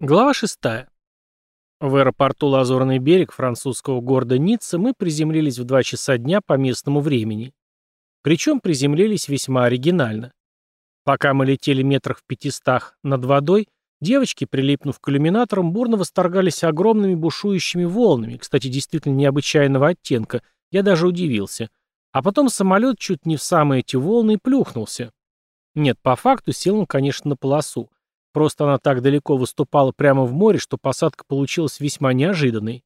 Глава 6. В аэропорту Лазурный берег французского города Ницца мы приземлились в 2 часа дня по местному времени. Причем приземлились весьма оригинально. Пока мы летели метрах в пятистах над водой, девочки, прилипнув к иллюминаторам, бурно восторгались огромными бушующими волнами, кстати, действительно необычайного оттенка, я даже удивился. А потом самолет чуть не в самые эти волны плюхнулся. Нет, по факту сел он, конечно, на полосу. Просто она так далеко выступала прямо в море, что посадка получилась весьма неожиданной.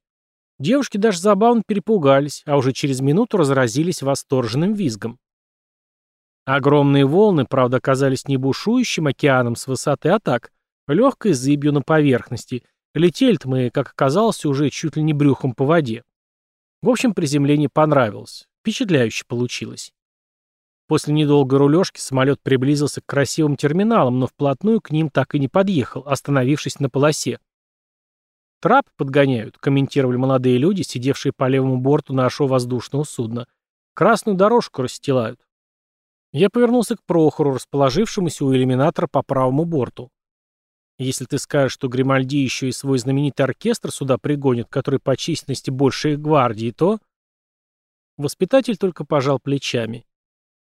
Девушки даже забавно перепугались, а уже через минуту разразились восторженным визгом. Огромные волны, правда, оказались не бушующим океаном с высоты, а так, легкой зыбью на поверхности. Летели мы, как оказалось, уже чуть ли не брюхом по воде. В общем, приземление понравилось. Впечатляюще получилось. После недолгой рулежки самолет приблизился к красивым терминалам, но вплотную к ним так и не подъехал, остановившись на полосе. «Трап подгоняют», — комментировали молодые люди, сидевшие по левому борту нашего воздушного судна. «Красную дорожку расстилают». Я повернулся к Прохору, расположившемуся у иллюминатора по правому борту. Если ты скажешь, что Гримальди еще и свой знаменитый оркестр сюда пригонит, который по численности больше их гвардии, то... Воспитатель только пожал плечами.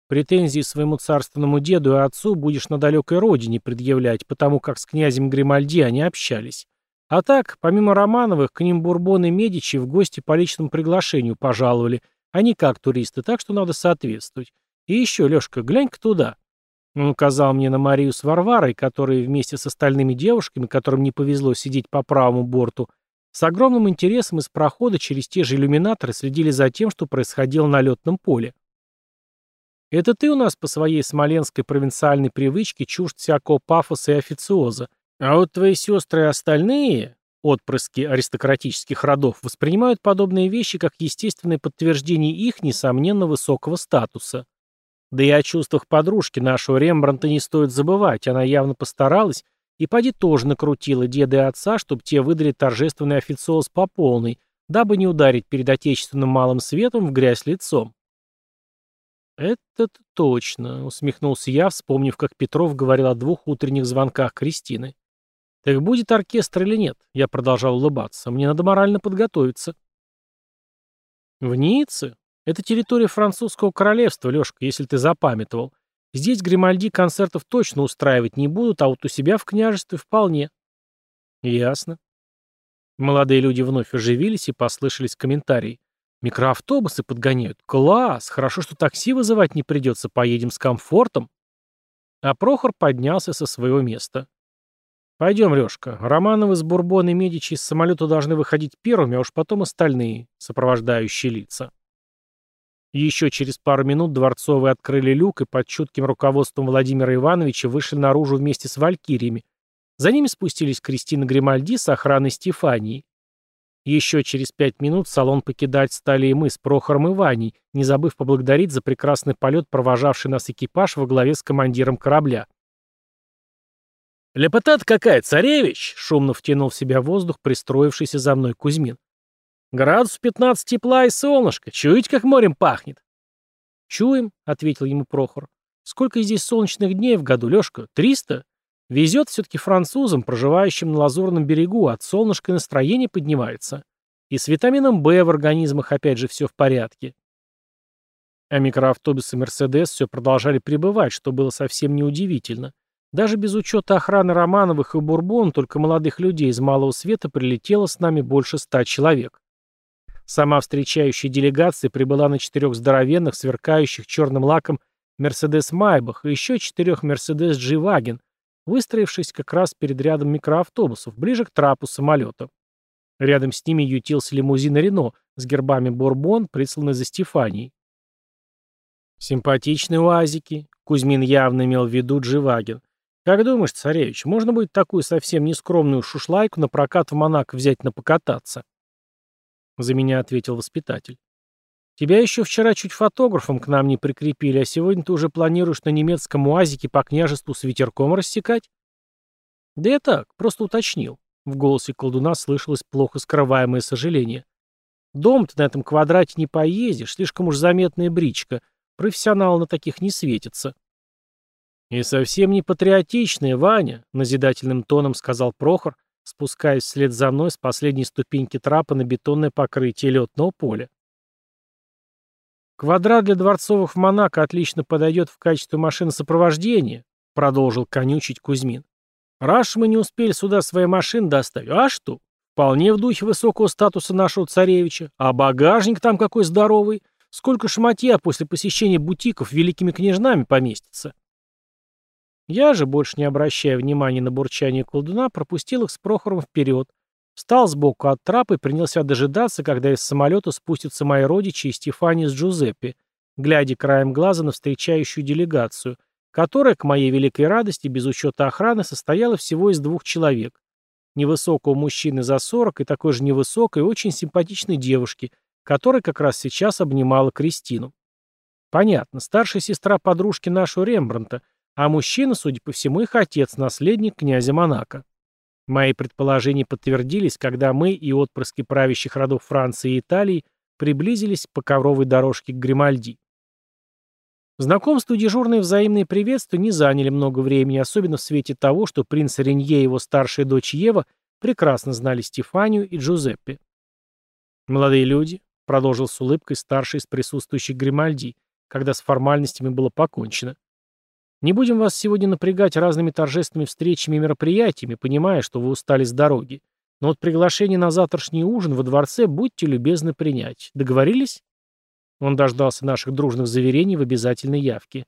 Претензии своему царственному деду и отцу будешь на далекой родине предъявлять, потому как с князем Гримальди они общались. А так, помимо Романовых, к ним Бурбон и Медичи в гости по личному приглашению пожаловали, а не как туристы, так что надо соответствовать. И еще, Лешка, глянь-ка туда. Он указал мне на Марию с Варварой, которые вместе с остальными девушками, которым не повезло сидеть по правому борту, с огромным интересом из прохода через те же иллюминаторы следили за тем, что происходило на летном поле. Это ты у нас по своей смоленской провинциальной привычке чужд всякого пафоса и официоза. А вот твои сестры и остальные, отпрыски аристократических родов, воспринимают подобные вещи как естественное подтверждение их, несомненно, высокого статуса. Да и о чувствах подружки нашего Рембранта не стоит забывать, она явно постаралась, и поди тоже накрутила деда и отца, чтобы те выдали торжественный официоз по полной, дабы не ударить перед отечественным малым светом в грязь лицом. «Это точно», — усмехнулся я, вспомнив, как Петров говорил о двух утренних звонках Кристины. «Так будет оркестр или нет?» — я продолжал улыбаться. «Мне надо морально подготовиться». «В Ницце? Это территория французского королевства, Лешка, если ты запамятовал. Здесь Гримальди концертов точно устраивать не будут, а вот у себя в княжестве вполне». «Ясно». Молодые люди вновь оживились и послышались комментарии. Микроавтобусы подгоняют. Класс! Хорошо, что такси вызывать не придется. Поедем с комфортом. А Прохор поднялся со своего места. «Пойдем, Лешка. Романовы с Бурбон и Медичи из самолета должны выходить первыми, а уж потом остальные, сопровождающие лица». Еще через пару минут Дворцовые открыли люк и под чутким руководством Владимира Ивановича вышли наружу вместе с валькириями. За ними спустились Кристина Гримальди с охраной Стефании. Еще через пять минут салон покидать стали и мы с Прохором и Ваней, не забыв поблагодарить за прекрасный полет, провожавший нас экипаж во главе с командиром корабля. «Лепота-то какая, царевич!» — шумно втянул в себя воздух, пристроившийся за мной Кузьмин. «Градус 15 тепла и солнышко. Чуете, как морем пахнет?» «Чуем», — ответил ему Прохор. «Сколько здесь солнечных дней в году, Лешка? Триста? Везет все-таки французам, проживающим на Лазурном берегу, от солнышка настроение поднимается. И с витамином В в организмах опять же все в порядке. А микроавтобусы «Мерседес» все продолжали прибывать, что было совсем неудивительно. Даже без учета охраны Романовых и Бурбон, только молодых людей из Малого Света прилетело с нами больше ста человек. Сама встречающая делегация прибыла на четырех здоровенных, сверкающих черным лаком «Мерседес Майбах» и еще четырех «Мерседес Джи-Ваген», выстроившись как раз перед рядом микроавтобусов, ближе к трапу самолета. Рядом с ними ютился лимузин Рено с гербами Бурбон, присланный за Стефанией. Симпатичные уазики. Кузьмин явно имел в виду Дживаген. Как думаешь, царевич, можно будет такую совсем нескромную шушлайку на прокат в Монако взять на покататься? За меня ответил воспитатель. Тебя еще вчера чуть фотографом к нам не прикрепили, а сегодня ты уже планируешь на немецком УАЗике по княжеству с ветерком рассекать? Да я так, просто уточнил. В голосе колдуна слышалось плохо скрываемое сожаление. Дом-то на этом квадрате не поездишь, слишком уж заметная бричка. Профессионал на таких не светится. И совсем не патриотичная, Ваня, назидательным тоном сказал Прохор, спускаясь вслед за мной с последней ступеньки трапа на бетонное покрытие летного поля. «Квадрат для дворцовых в Монако отлично подойдет в качестве машины сопровождения», продолжил конючить Кузьмин. «Раз мы не успели сюда свои машины доставить, а что? Вполне в духе высокого статуса нашего царевича. А багажник там какой здоровый. Сколько шматья после посещения бутиков великими княжнами поместится. Я же, больше не обращая внимания на бурчание колдуна, пропустил их с Прохором вперед, встал сбоку от трапа и принялся дожидаться, когда из самолета спустятся мои родичи и Стефани с Джузеппе, глядя краем глаза на встречающую делегацию, которая, к моей великой радости, без учета охраны, состояла всего из двух человек. Невысокого мужчины за 40 и такой же невысокой, очень симпатичной девушки, которая как раз сейчас обнимала Кристину. Понятно, старшая сестра подружки нашего Рембранта, а мужчина, судя по всему, их отец, наследник князя Монако. Мои предположения подтвердились, когда мы и отпрыски правящих родов Франции и Италии приблизились по ковровой дорожке к Гримальди. Знакомство и дежурные взаимные приветствия не заняли много времени, особенно в свете того, что принц Ренье и его старшая дочь Ева прекрасно знали Стефанию и Джузеппе. Молодые люди, продолжил с улыбкой старший из присутствующих Гримальди, когда с формальностями было покончено. Не будем вас сегодня напрягать разными торжественными встречами и мероприятиями, понимая, что вы устали с дороги. Но вот приглашение на завтрашний ужин во дворце будьте любезны принять. Договорились? Он дождался наших дружных заверений в обязательной явке.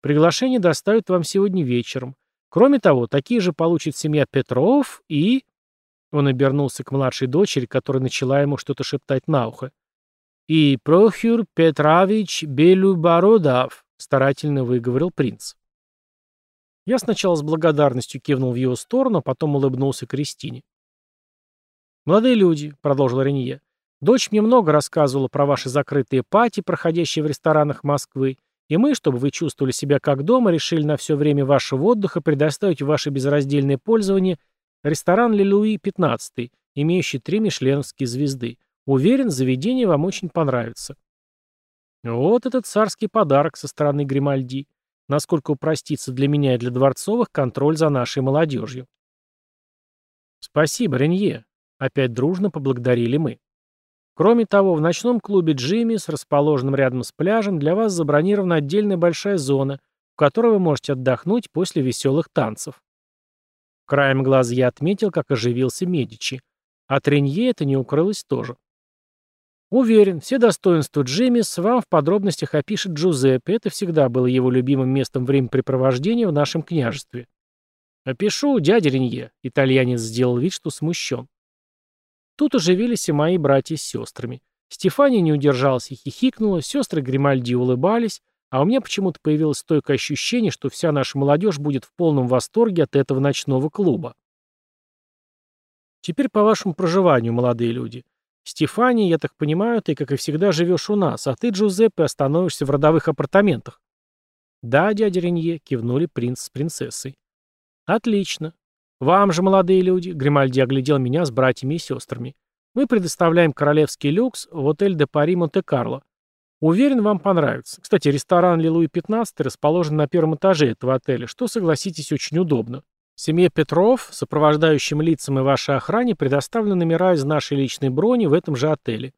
Приглашение доставят вам сегодня вечером. Кроме того, такие же получит семья Петров и... Он обернулся к младшей дочери, которая начала ему что-то шептать на ухо и Прохюр Петрович Белюбородов», — старательно выговорил принц. Я сначала с благодарностью кивнул в его сторону, а потом улыбнулся Кристине. «Молодые люди», — продолжил Ренье, — «дочь мне много рассказывала про ваши закрытые пати, проходящие в ресторанах Москвы, и мы, чтобы вы чувствовали себя как дома, решили на все время вашего отдыха предоставить ваше безраздельное пользование ресторан Лилуи 15, имеющий три мишленовские звезды. Уверен, заведение вам очень понравится. Вот этот царский подарок со стороны Гримальди. Насколько упростится для меня и для дворцовых контроль за нашей молодежью. Спасибо, Ренье. Опять дружно поблагодарили мы. Кроме того, в ночном клубе Джиммис, расположенном рядом с пляжем, для вас забронирована отдельная большая зона, в которой вы можете отдохнуть после веселых танцев. Краем глаза я отметил, как оживился Медичи. От Ренье это не укрылось тоже. Уверен, все достоинства Джиммис вам в подробностях опишет Джузеппе, это всегда было его любимым местом времяпрепровождения в нашем княжестве. Опишу, дядя Ренье, итальянец сделал вид, что смущен. Тут оживились и мои братья с сестрами. Стефания не удержалась и хихикнула, сестры Гримальди улыбались, а у меня почему-то появилось стойкое ощущение, что вся наша молодежь будет в полном восторге от этого ночного клуба. Теперь по вашему проживанию, молодые люди. Стефания, я так понимаю, ты, как и всегда, живешь у нас, а ты, Джузеппе, остановишься в родовых апартаментах. Да, дядя Ренье, кивнули принц с принцессой. Отлично. Вам же, молодые люди, Гримальди оглядел меня с братьями и сестрами. Мы предоставляем королевский люкс в отель де Пари Монте-Карло. Уверен, вам понравится. Кстати, ресторан Лилуи 15 расположен на первом этаже этого отеля, что, согласитесь, очень удобно. Семье Петров, сопровождающим лицам и вашей охране предоставлены номера из нашей личной брони в этом же отеле.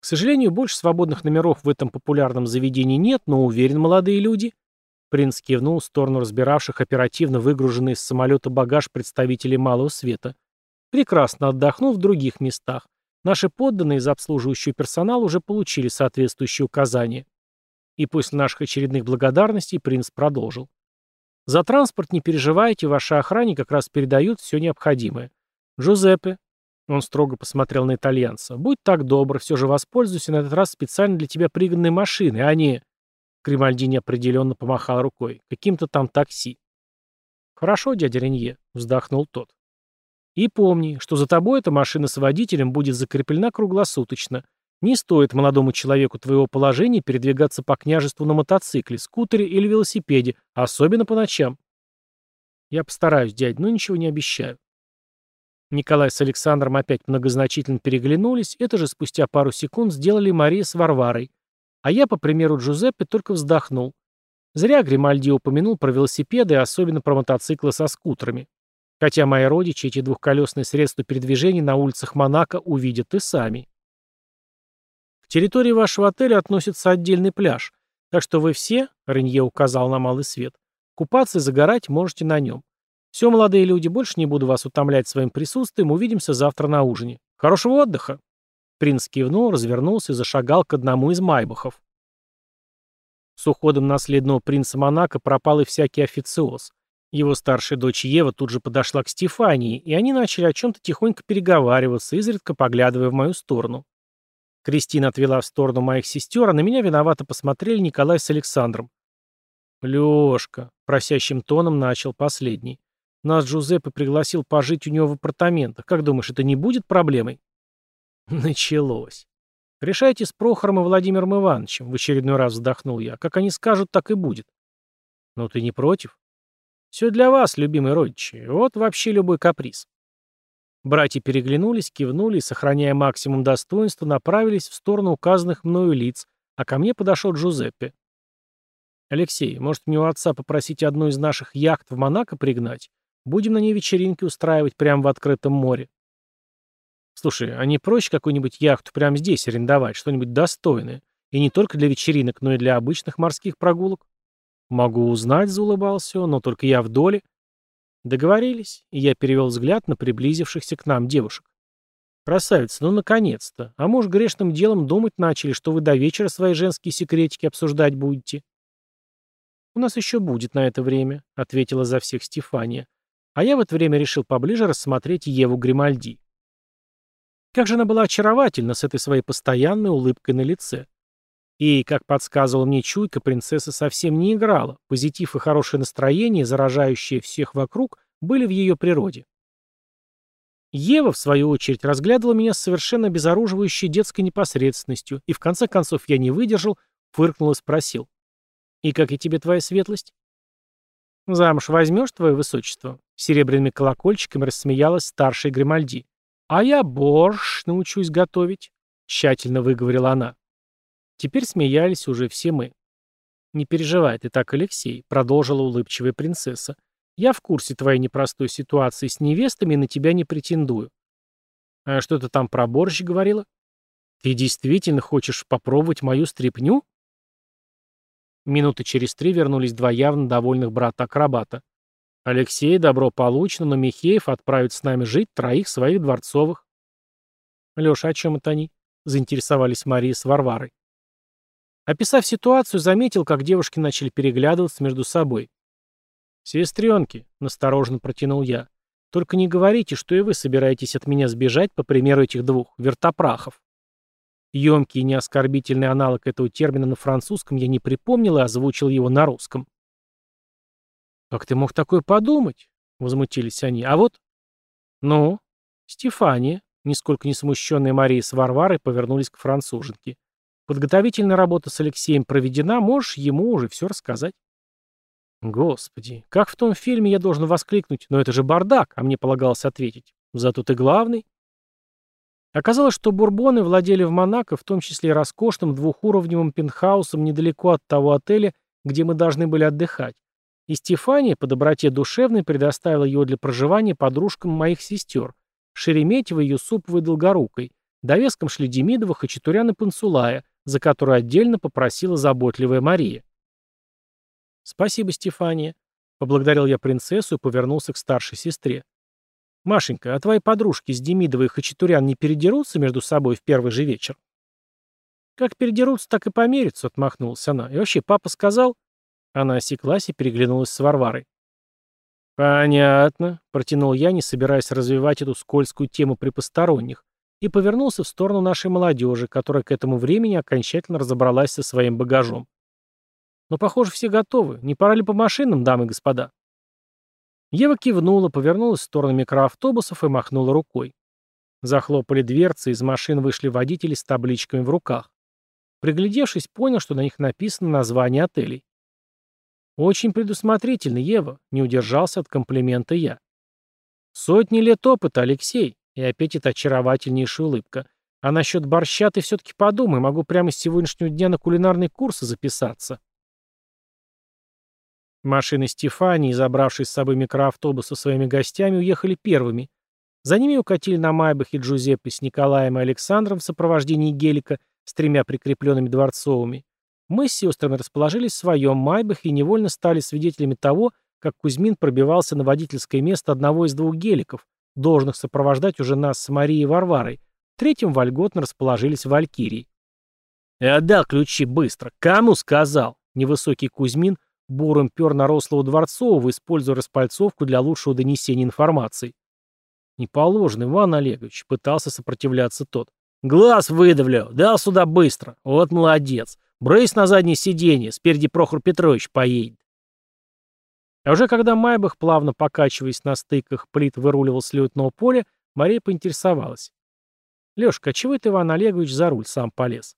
К сожалению, больше свободных номеров в этом популярном заведении нет, но уверен, молодые люди. Принц кивнул в сторону разбиравших оперативно выгруженный из самолета багаж представителей малого света. Прекрасно отдохнул в других местах. Наши подданные из обслуживающего персонала уже получили соответствующие указания. И после наших очередных благодарностей принц продолжил. За транспорт не переживайте, ваши охране как раз передают все необходимое. Джузеппе, он строго посмотрел на итальянца, будь так добр, все же воспользуйся на этот раз специально для тебя пригнанной машиной, а не... Кремальди неопределенно помахал рукой. Каким-то там такси. Хорошо, дядя Ренье, вздохнул тот. И помни, что за тобой эта машина с водителем будет закреплена круглосуточно. Не стоит молодому человеку твоего положения передвигаться по княжеству на мотоцикле, скутере или велосипеде, особенно по ночам. Я постараюсь, дядь, но ничего не обещаю. Николай с Александром опять многозначительно переглянулись, это же спустя пару секунд сделали Мария с Варварой. А я, по примеру Джузеппе, только вздохнул. Зря Гримальди упомянул про велосипеды особенно про мотоциклы со скутерами. Хотя мои родичи эти двухколесные средства передвижения на улицах Монако увидят и сами. Территории вашего отеля относится отдельный пляж, так что вы все, Ренье указал на малый свет, купаться и загорать можете на нем. Все, молодые люди, больше не буду вас утомлять своим присутствием, увидимся завтра на ужине. Хорошего отдыха!» Принц кивнул, развернулся и зашагал к одному из майбахов. С уходом наследного принца Монако пропал и всякий официоз. Его старшая дочь Ева тут же подошла к Стефании, и они начали о чем-то тихонько переговариваться, изредка поглядывая в мою сторону. Кристина отвела в сторону моих сестер, а на меня виновато посмотрели Николай с Александром. «Лёшка», — просящим тоном начал последний, — «нас Джузеппе пригласил пожить у него в апартаментах. Как думаешь, это не будет проблемой?» Началось. «Решайте с Прохором и Владимиром Ивановичем», — в очередной раз вздохнул я. «Как они скажут, так и будет». «Ну ты не против?» «Все для вас, любимые родичи. Вот вообще любой каприз». Братья переглянулись, кивнули и, сохраняя максимум достоинства, направились в сторону указанных мною лиц, а ко мне подошел Джузеппе. «Алексей, может мне у отца попросить одну из наших яхт в Монако пригнать? Будем на ней вечеринки устраивать прямо в открытом море». «Слушай, а не проще какую-нибудь яхту прямо здесь арендовать, что-нибудь достойное? И не только для вечеринок, но и для обычных морских прогулок?» «Могу узнать», — заулыбался он, — «но только я в доле». Договорились, и я перевел взгляд на приблизившихся к нам девушек. «Красавица, ну наконец-то! А муж грешным делом думать начали, что вы до вечера свои женские секретики обсуждать будете». «У нас еще будет на это время», — ответила за всех Стефания. А я в это время решил поближе рассмотреть Еву Гримальди. Как же она была очаровательна с этой своей постоянной улыбкой на лице. И, как подсказывала мне чуйка, принцесса совсем не играла. Позитив и хорошее настроение, заражающие всех вокруг, были в ее природе. Ева, в свою очередь, разглядывала меня с совершенно безоруживающей детской непосредственностью, и в конце концов я не выдержал, фыркнул и спросил. «И как и тебе твоя светлость?» «Замуж возьмешь, твое высочество?» Серебряными колокольчиками рассмеялась старшая Гримальди. «А я борщ научусь готовить», — тщательно выговорила она. Теперь смеялись уже все мы. «Не переживай ты так, Алексей», — продолжила улыбчивая принцесса. «Я в курсе твоей непростой ситуации с невестами и на тебя не претендую». «А что ты там про борщ говорила?» «Ты действительно хочешь попробовать мою стряпню?» Минуты через три вернулись два явно довольных брата-акробата. Алексей, добро получено, но Михеев отправит с нами жить троих своих дворцовых. Леша, о чем это они? Заинтересовались Мария с Варварой. Описав ситуацию, заметил, как девушки начали переглядываться между собой. «Сестренки», — настороженно протянул я, — «только не говорите, что и вы собираетесь от меня сбежать, по примеру этих двух вертопрахов». Емкий и неоскорбительный аналог этого термина на французском я не припомнил и озвучил его на русском. «Как ты мог такое подумать?» — возмутились они. «А вот...» «Ну?» Стефания, нисколько не смущенная Мария с Варварой, повернулись к француженке. Подготовительная работа с Алексеем проведена, можешь ему уже все рассказать. Господи, как в том фильме я должен воскликнуть, но это же бардак, а мне полагалось ответить. Зато ты главный. Оказалось, что бурбоны владели в Монако, в том числе роскошным двухуровневым пентхаусом недалеко от того отеля, где мы должны были отдыхать. И Стефания по доброте душевной предоставила его для проживания подружкам моих сестер, Шереметьевой, Юсуповой Долгорукой, довеском шли Хачатурян и Пансулая, за которую отдельно попросила заботливая Мария. «Спасибо, Стефания», — поблагодарил я принцессу и повернулся к старшей сестре. «Машенька, а твои подружки с Демидовой и Хачатурян не передерутся между собой в первый же вечер?» «Как передерутся, так и померятся», — отмахнулась она. «И вообще, папа сказал...» Она осеклась и переглянулась с Варварой. «Понятно», — протянул я, не собираясь развивать эту скользкую тему при посторонних, и повернулся в сторону нашей молодежи, которая к этому времени окончательно разобралась со своим багажом. «Но, похоже, все готовы. Не пора ли по машинам, дамы и господа?» Ева кивнула, повернулась в сторону микроавтобусов и махнула рукой. Захлопали дверцы, из машин вышли водители с табличками в руках. Приглядевшись, понял, что на них написано название отелей. «Очень предусмотрительно, Ева», — не удержался от комплимента я. «Сотни лет опыта, Алексей», и опять эта очаровательнейшая улыбка. А насчет борща ты все-таки подумай, могу прямо с сегодняшнего дня на кулинарный курс записаться. Машины Стефании, забравшись с собой микроавтобус со своими гостями, уехали первыми. За ними укатили на Майбахе Джузеппе с Николаем и Александром в сопровождении гелика с тремя прикрепленными дворцовыми. Мы с сестрами расположились в своем Майбахе и невольно стали свидетелями того, как Кузьмин пробивался на водительское место одного из двух геликов, должных сопровождать уже нас с Марией и Варварой. Третьим вольготно расположились Валькирии. «И отдал ключи быстро. Кому сказал?» Невысокий Кузьмин буром пер на рослого Дворцового, используя распальцовку для лучшего донесения информации. «Не положено, Иван Олегович», — пытался сопротивляться тот. «Глаз выдавлю, дал сюда быстро. Вот молодец. Брысь на заднее сиденье, спереди Прохор Петрович поедет». А уже когда Майбах, плавно покачиваясь на стыках, плит выруливал с летного поля, Мария поинтересовалась. «Лешка, а чего это Иван Олегович за руль сам полез?»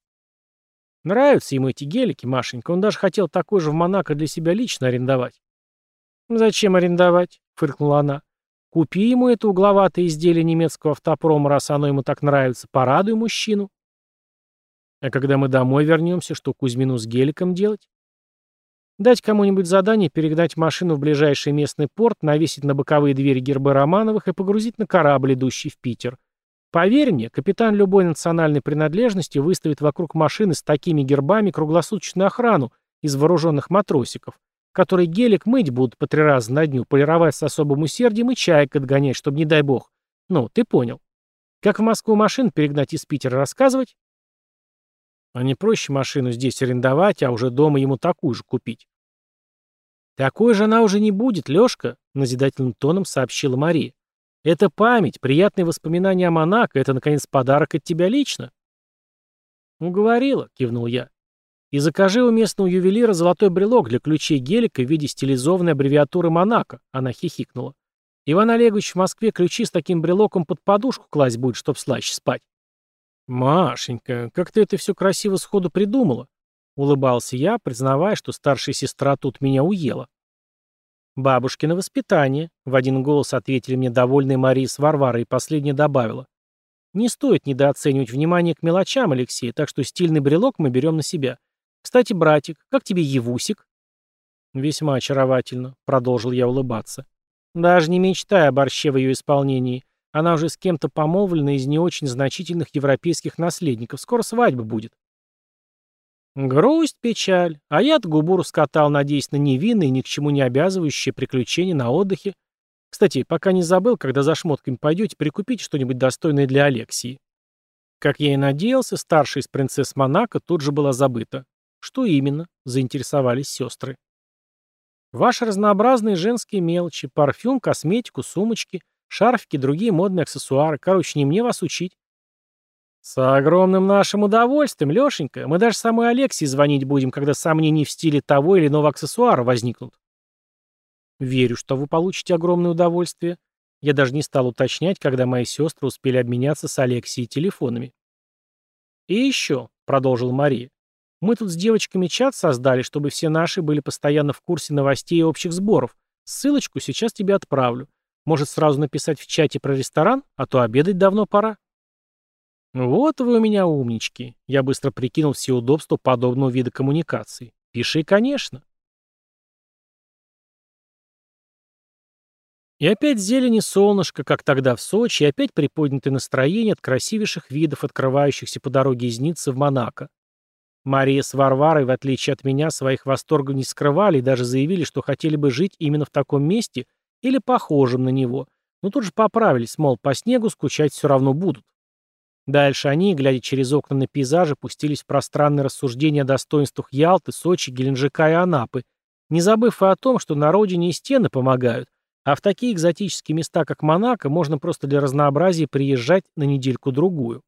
«Нравятся ему эти гелики, Машенька. Он даже хотел такой же в Монако для себя лично арендовать». «Зачем арендовать?» — фыркнула она. «Купи ему это угловатое изделие немецкого автопрома, раз оно ему так нравится. Порадуй мужчину». «А когда мы домой вернемся, что Кузьмину с геликом делать?» Дать кому-нибудь задание перегнать машину в ближайший местный порт, навесить на боковые двери гербы Романовых и погрузить на корабль, идущий в Питер. Поверь мне, капитан любой национальной принадлежности выставит вокруг машины с такими гербами круглосуточную охрану из вооруженных матросиков, которые гелик мыть будут по три раза на дню, полировать с особым усердием и чаек отгонять, чтобы не дай бог. Ну, ты понял. Как в Москву машин перегнать из Питера рассказывать? А не проще машину здесь арендовать, а уже дома ему такую же купить. «Такой же она уже не будет, Лёшка», — назидательным тоном сообщила Мария. «Это память, приятные воспоминания о Монако, это, наконец, подарок от тебя лично». «Уговорила», — кивнул я. «И закажи у местного ювелира золотой брелок для ключей гелика в виде стилизованной аббревиатуры Монако», — она хихикнула. «Иван Олегович в Москве ключи с таким брелоком под подушку класть будет, чтоб слаще спать». «Машенька, как ты это все красиво сходу придумала?» Улыбался я, признавая, что старшая сестра тут меня уела. «Бабушкино воспитание», — в один голос ответили мне довольные Мария с Варварой, и последняя добавила. «Не стоит недооценивать внимание к мелочам, Алексей, так что стильный брелок мы берем на себя. Кстати, братик, как тебе Евусик?» «Весьма очаровательно», — продолжил я улыбаться. «Даже не мечтай о борще в ее исполнении. Она уже с кем-то помолвлена из не очень значительных европейских наследников. Скоро свадьба будет». Грусть, печаль, а я-то губу раскатал, надеясь на невинные, ни к чему не обязывающие приключения на отдыхе. Кстати, пока не забыл, когда за шмотками пойдете, прикупить что-нибудь достойное для Алексии. Как я и надеялся, старшая из принцесс Монако тут же была забыта. Что именно? Заинтересовались сестры. Ваши разнообразные женские мелочи, парфюм, косметику, сумочки, шарфики, другие модные аксессуары. Короче, не мне вас учить. «С огромным нашим удовольствием, Лешенька. Мы даже самой Алексии звонить будем, когда сомнения в стиле того или иного аксессуара возникнут». «Верю, что вы получите огромное удовольствие. Я даже не стал уточнять, когда мои сестры успели обменяться с Алексией телефонами». «И еще», — продолжила Мария, — «мы тут с девочками чат создали, чтобы все наши были постоянно в курсе новостей и общих сборов. Ссылочку сейчас тебе отправлю. Может, сразу написать в чате про ресторан, а то обедать давно пора». «Вот вы у меня умнички!» Я быстро прикинул все удобства подобного вида коммуникации. «Пиши, конечно!» И опять зелень и солнышко, как тогда в Сочи, и опять приподнятое настроение от красивейших видов, открывающихся по дороге из Ниццы в Монако. Мария с Варварой, в отличие от меня, своих восторгов не скрывали и даже заявили, что хотели бы жить именно в таком месте или похожем на него, но тут же поправились, мол, по снегу скучать все равно будут. Дальше они, глядя через окна на пейзажи, пустились в пространные рассуждения о достоинствах Ялты, Сочи, Геленджика и Анапы, не забыв и о том, что на родине и стены помогают, а в такие экзотические места, как Монако, можно просто для разнообразия приезжать на недельку-другую.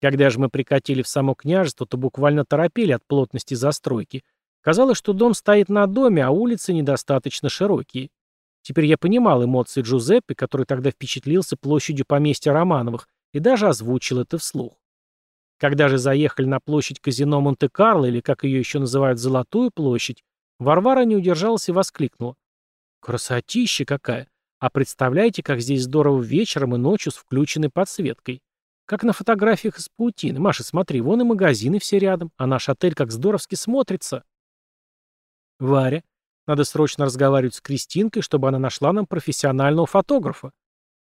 Когда же мы прикатили в само княжество, то буквально торопили от плотности застройки. Казалось, что дом стоит на доме, а улицы недостаточно широкие. Теперь я понимал эмоции Джузеппе, который тогда впечатлился площадью поместья Романовых, и даже озвучил это вслух. Когда же заехали на площадь казино Монте-Карло, или как ее еще называют Золотую площадь, Варвара не удержалась и воскликнула. «Красотища какая! А представляете, как здесь здорово вечером и ночью с включенной подсветкой. Как на фотографиях из паутины. Маша, смотри, вон и магазины все рядом, а наш отель как здоровски смотрится». «Варя, Надо срочно разговаривать с Кристинкой, чтобы она нашла нам профессионального фотографа.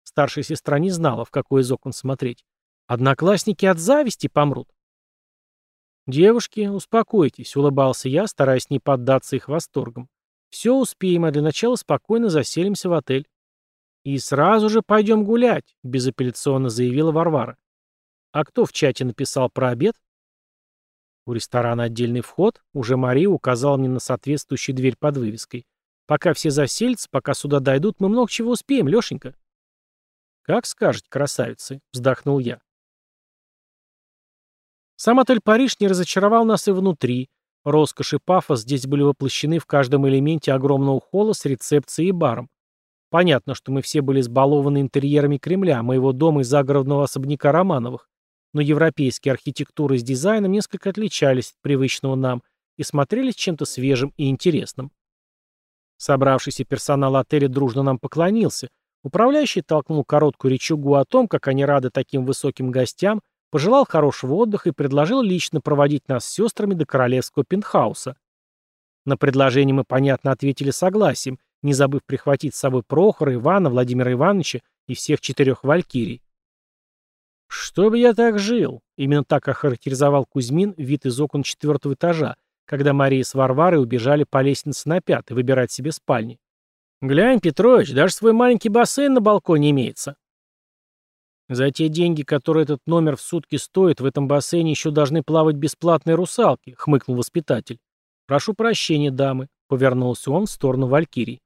Старшая сестра не знала, в какой из окон смотреть. Одноклассники от зависти помрут. «Девушки, успокойтесь», — улыбался я, стараясь не поддаться их восторгам. «Все успеем, а для начала спокойно заселимся в отель». «И сразу же пойдем гулять», — безапелляционно заявила Варвара. «А кто в чате написал про обед?» У ресторана отдельный вход, уже Мария указала мне на соответствующую дверь под вывеской. «Пока все засельцы, пока сюда дойдут, мы много чего успеем, Лешенька». «Как скажете, красавицы», — вздохнул я. Сам отель «Париж» не разочаровал нас и внутри. Роскошь и пафос здесь были воплощены в каждом элементе огромного холла с рецепцией и баром. Понятно, что мы все были избалованы интерьерами Кремля, моего дома и загородного особняка Романовых, но европейские архитектуры с дизайном несколько отличались от привычного нам и смотрелись чем-то свежим и интересным. Собравшийся персонал отеля дружно нам поклонился. Управляющий толкнул короткую речугу о том, как они рады таким высоким гостям, пожелал хорошего отдыха и предложил лично проводить нас с сестрами до королевского пентхауса. На предложение мы, понятно, ответили согласием, не забыв прихватить с собой Прохора, Ивана, Владимира Ивановича и всех четырех валькирий. «Чтобы я так жил», — именно так охарактеризовал Кузьмин вид из окон четвертого этажа, когда Мария с Варварой убежали по лестнице на пятый выбирать себе спальни. «Глянь, Петрович, даже свой маленький бассейн на балконе имеется». За те деньги, которые этот номер в сутки стоит, в этом бассейне еще должны плавать бесплатные русалки, хмыкнул воспитатель. Прошу прощения, дамы, повернулся он в сторону Валькирий.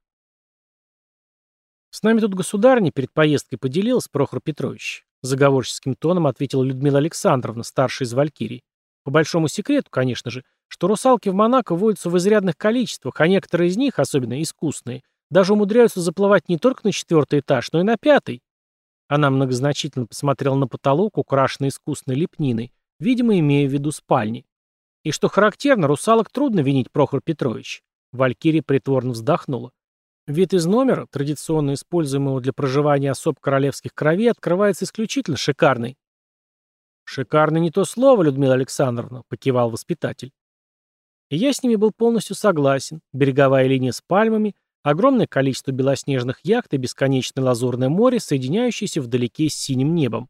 С нами тут государня перед поездкой поделилась, Прохор Петрович. Заговорческим тоном ответила Людмила Александровна, старшая из Валькирий. По большому секрету, конечно же, что русалки в Монако водятся в изрядных количествах, а некоторые из них, особенно искусные, даже умудряются заплывать не только на четвертый этаж, но и на пятый. Она многозначительно посмотрела на потолок, украшенный искусной лепниной, видимо, имея в виду спальни. И что характерно, русалок трудно винить, Прохор Петрович. Валькирия притворно вздохнула. Вид из номера, традиционно используемого для проживания особ королевских кровей, открывается исключительно шикарный. «Шикарный не то слово, Людмила Александровна», — покивал воспитатель. И я с ними был полностью согласен. Береговая линия с пальмами, огромное количество белоснежных яхт и бесконечное лазурное море, соединяющееся вдалеке с синим небом.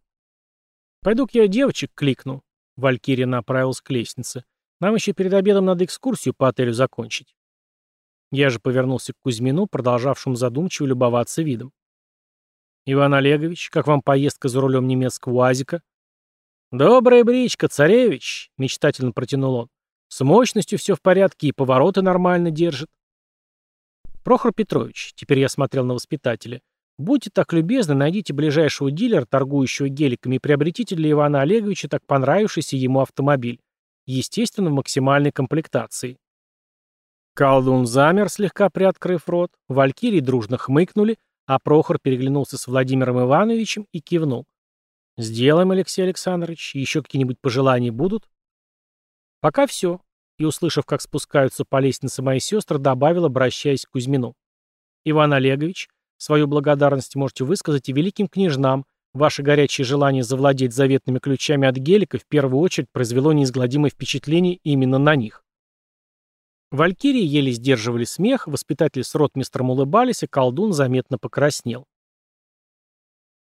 «Пойду-ка я девочек кликну», — Валькирия направилась к лестнице. «Нам еще перед обедом надо экскурсию по отелю закончить». Я же повернулся к Кузьмину, продолжавшему задумчиво любоваться видом. «Иван Олегович, как вам поездка за рулем немецкого УАЗика?» «Добрая бричка, царевич!» — мечтательно протянул он. «С мощностью все в порядке и повороты нормально держит». «Прохор Петрович», — теперь я смотрел на воспитателя, «будьте так любезны, найдите ближайшего дилера, торгующего геликами, и приобретите для Ивана Олеговича так понравившийся ему автомобиль. Естественно, в максимальной комплектации». Колдун замер, слегка приоткрыв рот, валькирии дружно хмыкнули, а Прохор переглянулся с Владимиром Ивановичем и кивнул. «Сделаем, Алексей Александрович. Еще какие-нибудь пожелания будут?» «Пока все», и, услышав, как спускаются по лестнице мои сестры, добавил, обращаясь к Кузьмину. «Иван Олегович, свою благодарность можете высказать и великим княжнам. Ваше горячее желание завладеть заветными ключами от гелика в первую очередь произвело неизгладимое впечатление именно на них». Валькирии еле сдерживали смех, воспитатели с ротмистром улыбались, и колдун заметно покраснел.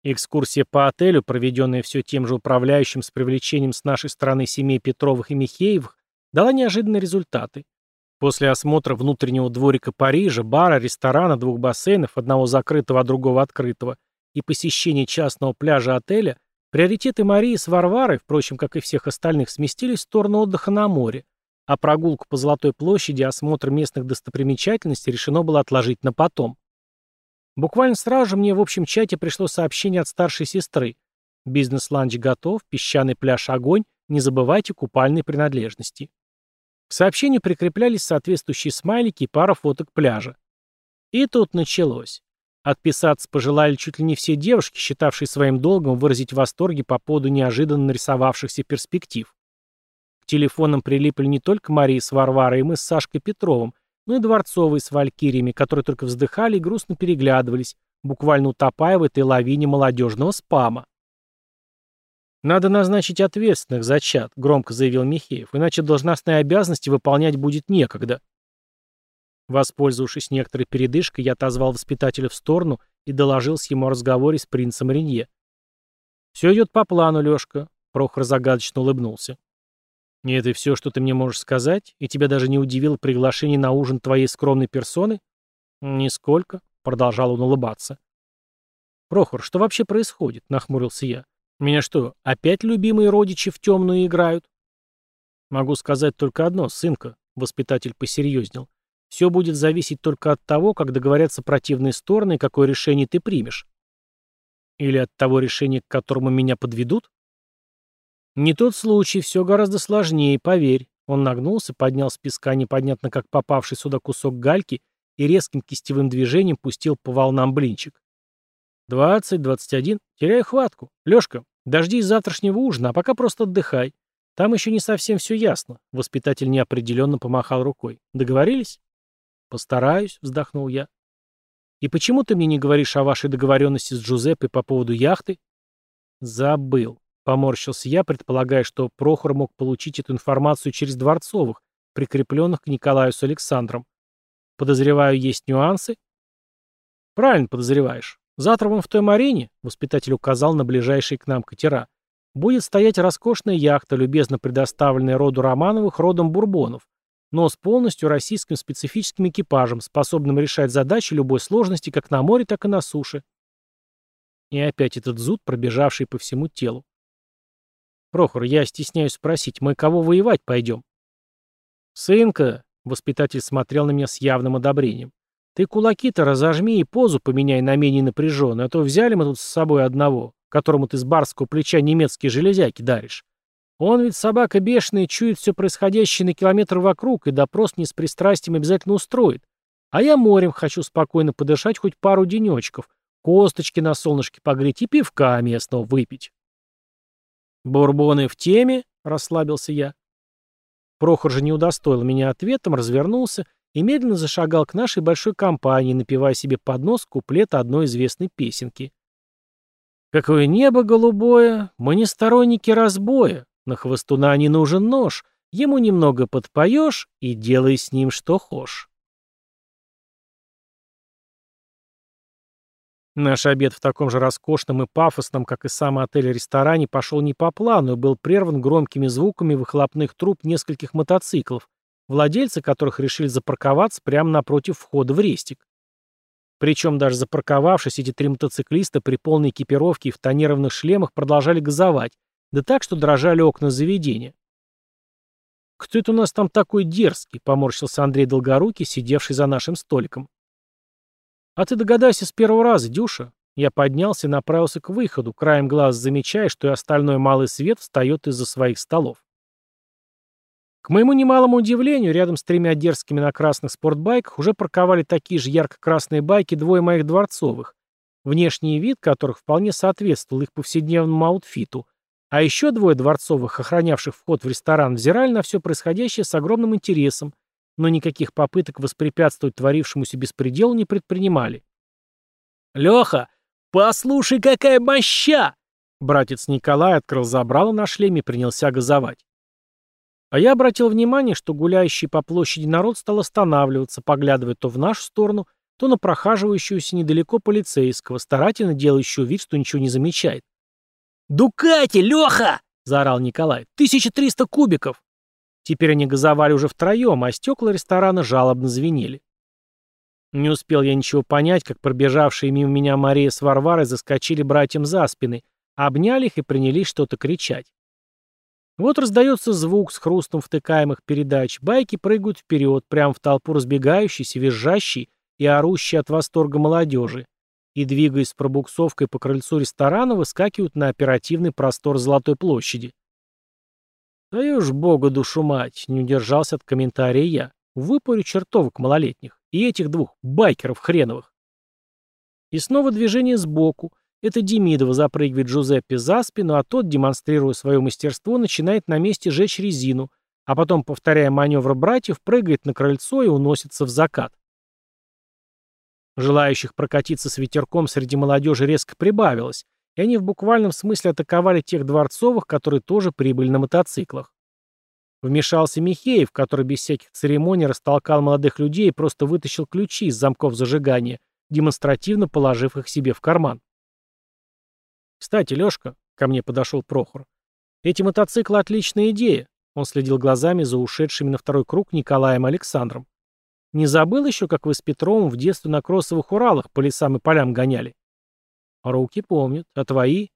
Экскурсия по отелю, проведенная все тем же управляющим с привлечением с нашей стороны семей Петровых и Михеевых, дала неожиданные результаты. После осмотра внутреннего дворика Парижа, бара, ресторана, двух бассейнов, одного закрытого, а другого открытого, и посещения частного пляжа отеля, приоритеты Марии с Варварой, впрочем, как и всех остальных, сместились в сторону отдыха на море, а прогулку по Золотой площади и осмотр местных достопримечательностей решено было отложить на потом. Буквально сразу же мне в общем чате пришло сообщение от старшей сестры. Бизнес-ланч готов, песчаный пляж огонь, не забывайте купальной принадлежности. К сообщению прикреплялись соответствующие смайлики и пара фоток пляжа. И тут началось. Отписаться пожелали чуть ли не все девушки, считавшие своим долгом выразить восторги по поводу неожиданно нарисовавшихся перспектив. Телефонам прилипли не только Мария с Варварой и мы с Сашкой Петровым, но и дворцовые с валькириями, которые только вздыхали и грустно переглядывались, буквально утопая в этой лавине молодежного спама. «Надо назначить ответственных за чат», — громко заявил Михеев, «иначе должностные обязанности выполнять будет некогда». Воспользовавшись некоторой передышкой, я отозвал воспитателя в сторону и доложился ему о разговоре с принцем Ренье. «Все идет по плану, Лешка», — Прохор загадочно улыбнулся. «И это все, что ты мне можешь сказать? И тебя даже не удивило приглашение на ужин твоей скромной персоны?» «Нисколько», — продолжал он улыбаться. «Прохор, что вообще происходит?» — нахмурился я. «Меня что, опять любимые родичи в темную играют?» «Могу сказать только одно, сынка», — воспитатель посерьезнел. «Все будет зависеть только от того, как договорятся противные стороны и какое решение ты примешь». «Или от того решения, к которому меня подведут?» «Не тот случай, все гораздо сложнее, поверь». Он нагнулся, поднял с песка непонятно как попавший сюда кусок гальки и резким кистевым движением пустил по волнам блинчик. «Двадцать, двадцать один. Теряю хватку. Лешка, дождись завтрашнего ужина, а пока просто отдыхай. Там еще не совсем все ясно». Воспитатель неопределенно помахал рукой. «Договорились?» «Постараюсь», — вздохнул я. «И почему ты мне не говоришь о вашей договоренности с Джузеппе по поводу яхты?» «Забыл», — поморщился я, предполагая, что Прохор мог получить эту информацию через Дворцовых, прикрепленных к Николаю с Александром. «Подозреваю, есть нюансы?» «Правильно подозреваешь. Завтра вон в той марине, воспитатель указал на ближайшие к нам катера, будет стоять роскошная яхта, любезно предоставленная роду Романовых родом Бурбонов, но с полностью российским специфическим экипажем, способным решать задачи любой сложности как на море, так и на суше. И опять этот зуд, пробежавший по всему телу. «Прохор, я стесняюсь спросить, мы кого воевать пойдем?» «Сынка», — воспитатель смотрел на меня с явным одобрением, ты кулаки-то разожми и позу поменяй на менее напряженную, а то взяли мы тут с собой одного, которому ты с барского плеча немецкие железяки даришь. Он ведь собака бешеная, чует все происходящее на километр вокруг и допрос не с пристрастием обязательно устроит. А я морем хочу спокойно подышать хоть пару денечков, косточки на солнышке погреть и пивка местного выпить. «Бурбоны в теме?» — расслабился я. Прохор же не удостоил меня ответом, развернулся и медленно зашагал к нашей большой компании, напевая себе под нос куплет одной известной песенки. «Какое небо голубое, мы не сторонники разбоя, на хвостуна не нужен нож, ему немного подпоешь и делай с ним что хошь». Наш обед в таком же роскошном и пафосном, как и сам отель-ресторане, пошел не по плану и был прерван громкими звуками выхлопных труб нескольких мотоциклов, владельцы которых решили запарковаться прямо напротив входа в рестик. Причем даже запарковавшись, эти три мотоциклиста при полной экипировке и в тонированных шлемах продолжали газовать, да так, что дрожали окна заведения. «Кто это у нас там такой дерзкий?» — поморщился Андрей Долгорукий, сидевший за нашим столиком. «А ты догадайся с первого раза, Дюша». Я поднялся и направился к выходу, краем глаз замечая, что и остальной малый свет встает из-за своих столов. К моему немалому удивлению, рядом с тремя дерзкими на красных спортбайках уже парковали такие же ярко-красные байки двое моих дворцовых, внешний вид которых вполне соответствовал их повседневному аутфиту, а еще двое дворцовых, охранявших вход в ресторан, взирали на все происходящее с огромным интересом, но никаких попыток воспрепятствовать творившемуся беспределу не предпринимали. «Леха, послушай, какая моща!» Братец Николай открыл забрало на шлеме и принялся газовать. А я обратил внимание, что гуляющий по площади народ стал останавливаться, поглядывая то в нашу сторону, то на прохаживающегося недалеко полицейского, старательно делающего вид, что ничего не замечает. «Дукати, Леха!» — заорал Николай. «Тысяча триста кубиков!» Теперь они газовали уже втроем, а стекла ресторана жалобно звенели. Не успел я ничего понять, как пробежавшие мимо меня Мария с Варварой заскочили братьям за спины, обняли их и принялись что-то кричать. Вот раздается звук с хрустом втыкаемых передач, байки прыгают вперед, прямо в толпу разбегающейся, визжащей и орущей от восторга молодежи, и, двигаясь с пробуксовкой по крыльцу ресторана, выскакивают на оперативный простор Золотой площади. «Даешь бога душу мать!» — не удержался от комментария я. «Выпорю чертовок малолетних и этих двух байкеров хреновых». И снова движение сбоку, это Демидова запрыгивает Джузеппе за спину, а тот, демонстрируя свое мастерство, начинает на месте жечь резину, а потом, повторяя маневр братьев, прыгает на крыльцо и уносится в закат. Желающих прокатиться с ветерком среди молодежи резко прибавилось, и они в буквальном смысле атаковали тех дворцовых, которые тоже прибыли на мотоциклах. Вмешался Михеев, который без всяких церемоний растолкал молодых людей и просто вытащил ключи из замков зажигания, демонстративно положив их себе в карман. «Кстати, Лёшка», — ко мне подошел Прохор, — «эти мотоциклы — отличная идея». Он следил глазами за ушедшими на второй круг Николаем Александром. «Не забыл еще, как вы с Петровым в детстве на кроссовых Уралах по лесам и полям гоняли?» «Руки помнят. А твои?»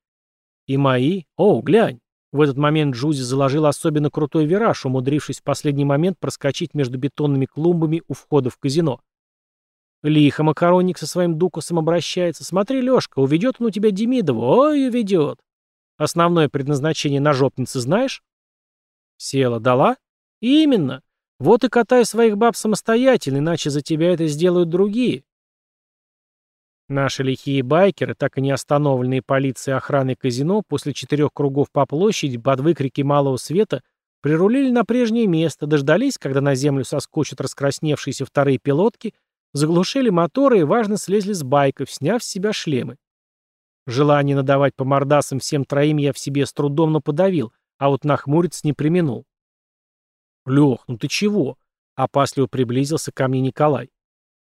«И мои? О, глянь!» В этот момент Джузи заложил особенно крутой вираж, умудрившись в последний момент проскочить между бетонными клумбами у входа в казино. Лихо макаронник со своим дукусом обращается. Смотри, Лёшка, уведет он у тебя Демидову. Ой, уведет. Основное предназначение ножопницы знаешь? Села дала? Именно. Вот и катай своих баб самостоятельно, иначе за тебя это сделают другие. Наши лихие байкеры, так и не остановленные полицией охраны казино, после четырех кругов по площади под выкрики малого света прирулили на прежнее место, дождались, когда на землю соскочат раскрасневшиеся вторые пилотки, заглушили моторы и, важно, слезли с байков, сняв с себя шлемы. Желание надавать по мордасам всем троим я в себе с трудом, но подавил, а вот нахмуриться не применул. «Лех, ну ты чего?» — опасливо приблизился ко мне Николай.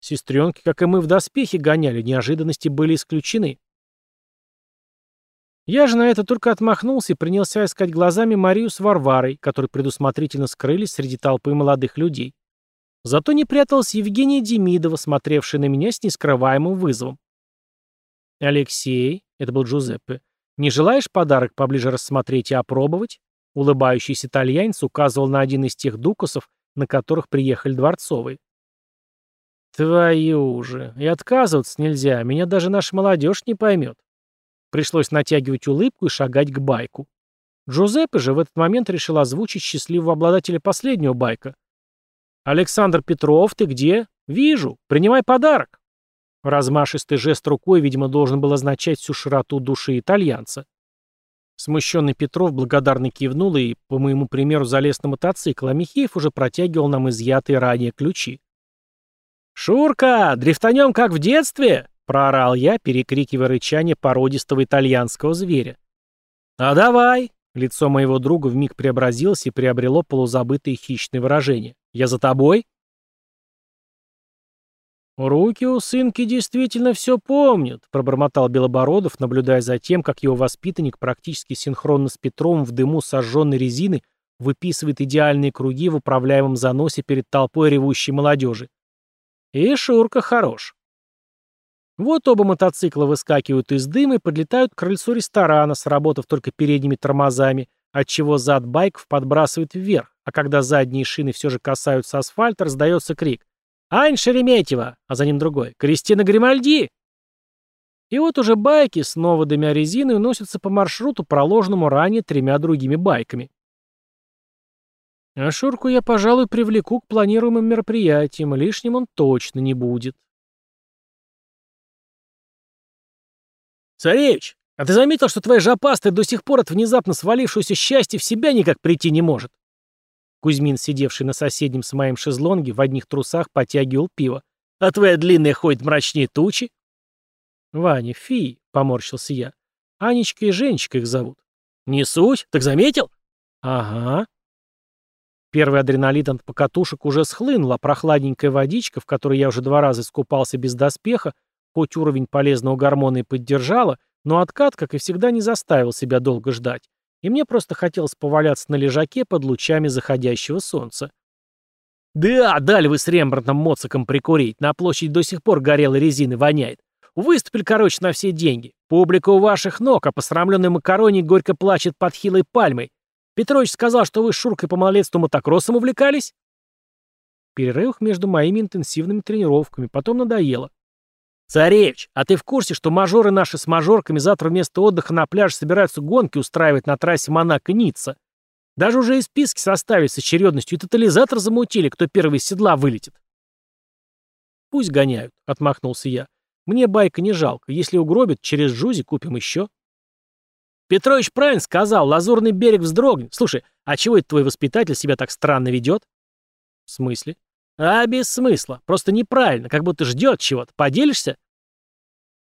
Сестренки, как и мы, в доспехи гоняли, неожиданности были исключены. Я же на это только отмахнулся и принялся искать глазами Марию с Варварой, которые предусмотрительно скрылись среди толпы молодых людей. Зато не пряталась Евгения Демидова, смотревшая на меня с нескрываемым вызовом. «Алексей», — это был Джузеппе, — «не желаешь подарок поближе рассмотреть и опробовать?» Улыбающийся итальянец указывал на один из тех дукусов, на которых приехали дворцовые. Твою же. И отказываться нельзя. Меня даже наша молодежь не поймет. Пришлось натягивать улыбку и шагать к байку. Джузеппе же в этот момент решил озвучить счастливого обладателя последнего байка. «Александр Петров, ты где? Вижу. Принимай подарок». Размашистый жест рукой, видимо, должен был означать всю широту души итальянца. Смущенный Петров благодарно кивнул и, по моему примеру, залез на мотоцикл, а Михеев уже протягивал нам изъятые ранее ключи. «Шурка, дрифтанем как в детстве!» — проорал я, перекрикивая рычание породистого итальянского зверя. «А давай!» — лицо моего друга вмиг преобразилось и приобрело полузабытое хищное выражение. «Я за тобой?» «Руки у сынки действительно все помнят», — пробормотал Белобородов, наблюдая за тем, как его воспитанник практически синхронно с Петром в дыму сожженной резины выписывает идеальные круги в управляемом заносе перед толпой ревущей молодежи. И Шурка хорош. Вот оба мотоцикла выскакивают из дыма и подлетают к крыльцу ресторана, сработав только передними тормозами, отчего зад байков подбрасывает вверх, а когда задние шины все же касаются асфальта, раздается крик «Ань Шереметьева!», а за ним другой «Кристина Гримальди!». И вот уже байки, снова дымя резины, уносятся по маршруту, проложенному ранее тремя другими байками. А Шурку я, пожалуй, привлеку к планируемым мероприятиям, лишним он точно не будет. «Царевич, а ты заметил, что твоя жопастая до сих пор от внезапно свалившегося счастья в себя никак прийти не может?» Кузьмин, сидевший на соседнем с моим шезлонге, в одних трусах потягивал пиво. «А твоя длинная ходит мрачнее тучи?» «Ваня, фи», — поморщился я. «Анечка и Женечка их зовут». «Не суть? Так заметил?» «Ага», Первый адреналин от покатушек уже схлынул, а прохладненькая водичка, в которой я уже два раза искупался без доспеха, хоть уровень полезного гормона и поддержала, но откат, как и всегда, не заставил себя долго ждать, и мне просто хотелось поваляться на лежаке под лучами заходящего солнца. «Да, дали вы с Рембрандтом моциком прикурить, на площади до сих пор горелой резины воняет. Выступили, короче, на все деньги. Публика у ваших ног, а посрамленный макарони горько плачет под хилой пальмой. Петрович сказал, что вы с Шуркой по малолетству мотокроссом увлекались? Перерывах между моими интенсивными тренировками, потом надоело. «Царевич, а ты в курсе, что мажоры наши с мажорками завтра вместо отдыха на пляж собираются гонки устраивать на трассе Монако-Ницца? Даже уже и списки составили с очередностью, и тотализатор замутили, кто первый из седла вылетит». «Пусть гоняют», — отмахнулся я. «Мне байка не жалко. Если угробят, через Жузи купим еще». Петрович правильно сказал, лазурный берег вздрогнет. Слушай, а чего это твой воспитатель себя так странно ведет? В смысле? А без смысла. Просто неправильно, как будто ждет чего-то. Поделишься?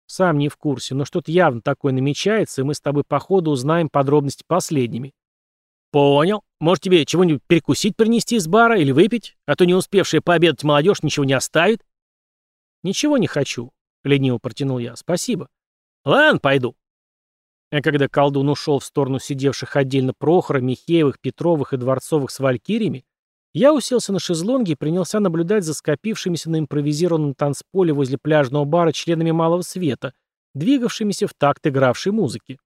Сам не в курсе, но что-то явно такое намечается, и мы с тобой по ходу узнаем подробности последними. «Понял. Может, тебе чего-нибудь перекусить принести из бара или выпить? А то не успевшая пообедать молодежь ничего не оставит». «Ничего не хочу», — лениво протянул я. «Спасибо». «Ладно, пойду». А когда колдун ушел в сторону сидевших отдельно Прохора, Михеевых, Петровых и Дворцовых с валькириями, я уселся на шезлонге и принялся наблюдать за скопившимися на импровизированном танцполе возле пляжного бара членами Малого Света, двигавшимися в такт игравшей музыки.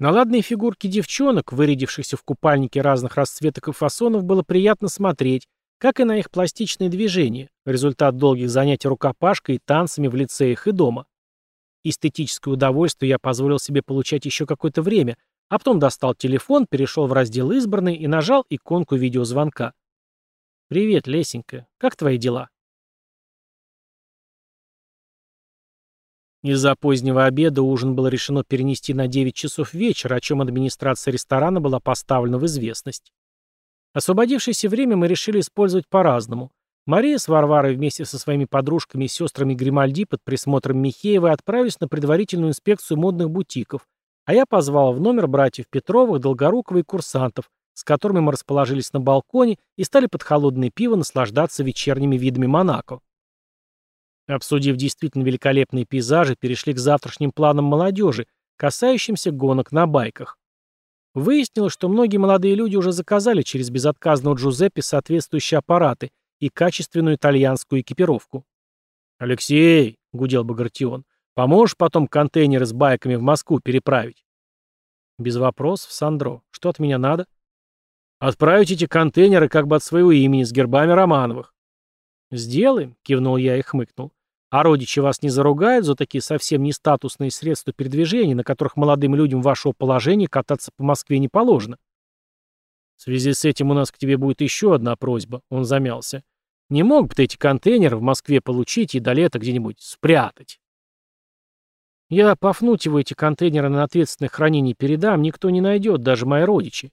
На ладные фигурки девчонок, вырядившихся в купальнике разных расцветок и фасонов, было приятно смотреть, как и на их пластичные движения, результат долгих занятий рукопашкой и танцами в лицеях и дома. Эстетическое удовольствие я позволил себе получать еще какое-то время, а потом достал телефон, перешел в раздел «Избранный» и нажал иконку видеозвонка. «Привет, Лесенька. Как твои дела?» Из-за позднего обеда ужин было решено перенести на 9 часов вечера, о чем администрация ресторана была поставлена в известность. Освободившееся время мы решили использовать по-разному. Мария с Варварой вместе со своими подружками и сестрами Гримальди под присмотром Михеева отправились на предварительную инспекцию модных бутиков, а я позвал в номер братьев Петровых, Долгорукова и курсантов, с которыми мы расположились на балконе и стали под холодное пиво наслаждаться вечерними видами Монако. Обсудив действительно великолепные пейзажи, перешли к завтрашним планам молодежи, касающимся гонок на байках. Выяснилось, что многие молодые люди уже заказали через безотказного Джузеппе соответствующие аппараты – и качественную итальянскую экипировку. «Алексей», — гудел Багратион, — «поможешь потом контейнеры с байками в Москву переправить?» «Без вопросов, Сандро. Что от меня надо?» «Отправить эти контейнеры как бы от своего имени с гербами Романовых». «Сделаем», — кивнул я и хмыкнул. «А родичи вас не заругают за такие совсем не статусные средства передвижения, на которых молодым людям вашего положения кататься по Москве не положено?» В связи с этим у нас к тебе будет еще одна просьба. Он замялся. Не мог бы ты эти контейнеры в Москве получить и до лета где-нибудь спрятать? Я Пафнутьеву эти контейнеры на ответственное хранение передам, никто не найдет, даже мои родичи.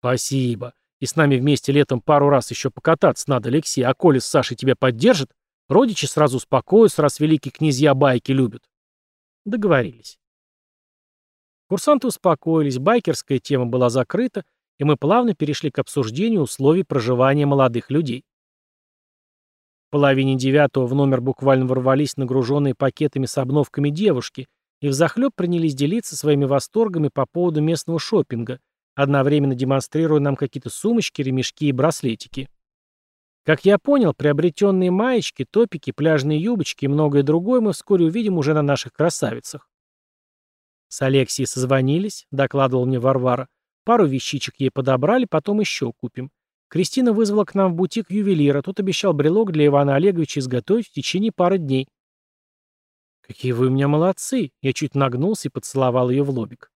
Спасибо. И с нами вместе летом пару раз еще покататься надо, Алексей. А Коля с Сашей тебя поддержат, родичи сразу успокоятся, раз великие князья байки любят. Договорились. Курсанты успокоились, байкерская тема была закрыта, и мы плавно перешли к обсуждению условий проживания молодых людей. В половине девятого в номер буквально ворвались нагруженные пакетами с обновками девушки и взахлеб принялись делиться своими восторгами по поводу местного шопинга, одновременно демонстрируя нам какие-то сумочки, ремешки и браслетики. Как я понял, приобретенные маечки, топики, пляжные юбочки и многое другое мы вскоре увидим уже на наших красавицах. С Алексией созвонились, докладывал мне Варвара. Пару вещичек ей подобрали, потом еще купим. Кристина вызвала к нам в бутик ювелира, тут обещал брелок для Ивана Олеговича изготовить в течение пары дней. «Какие вы у меня молодцы!» Я чуть нагнулся и поцеловал ее в лобик.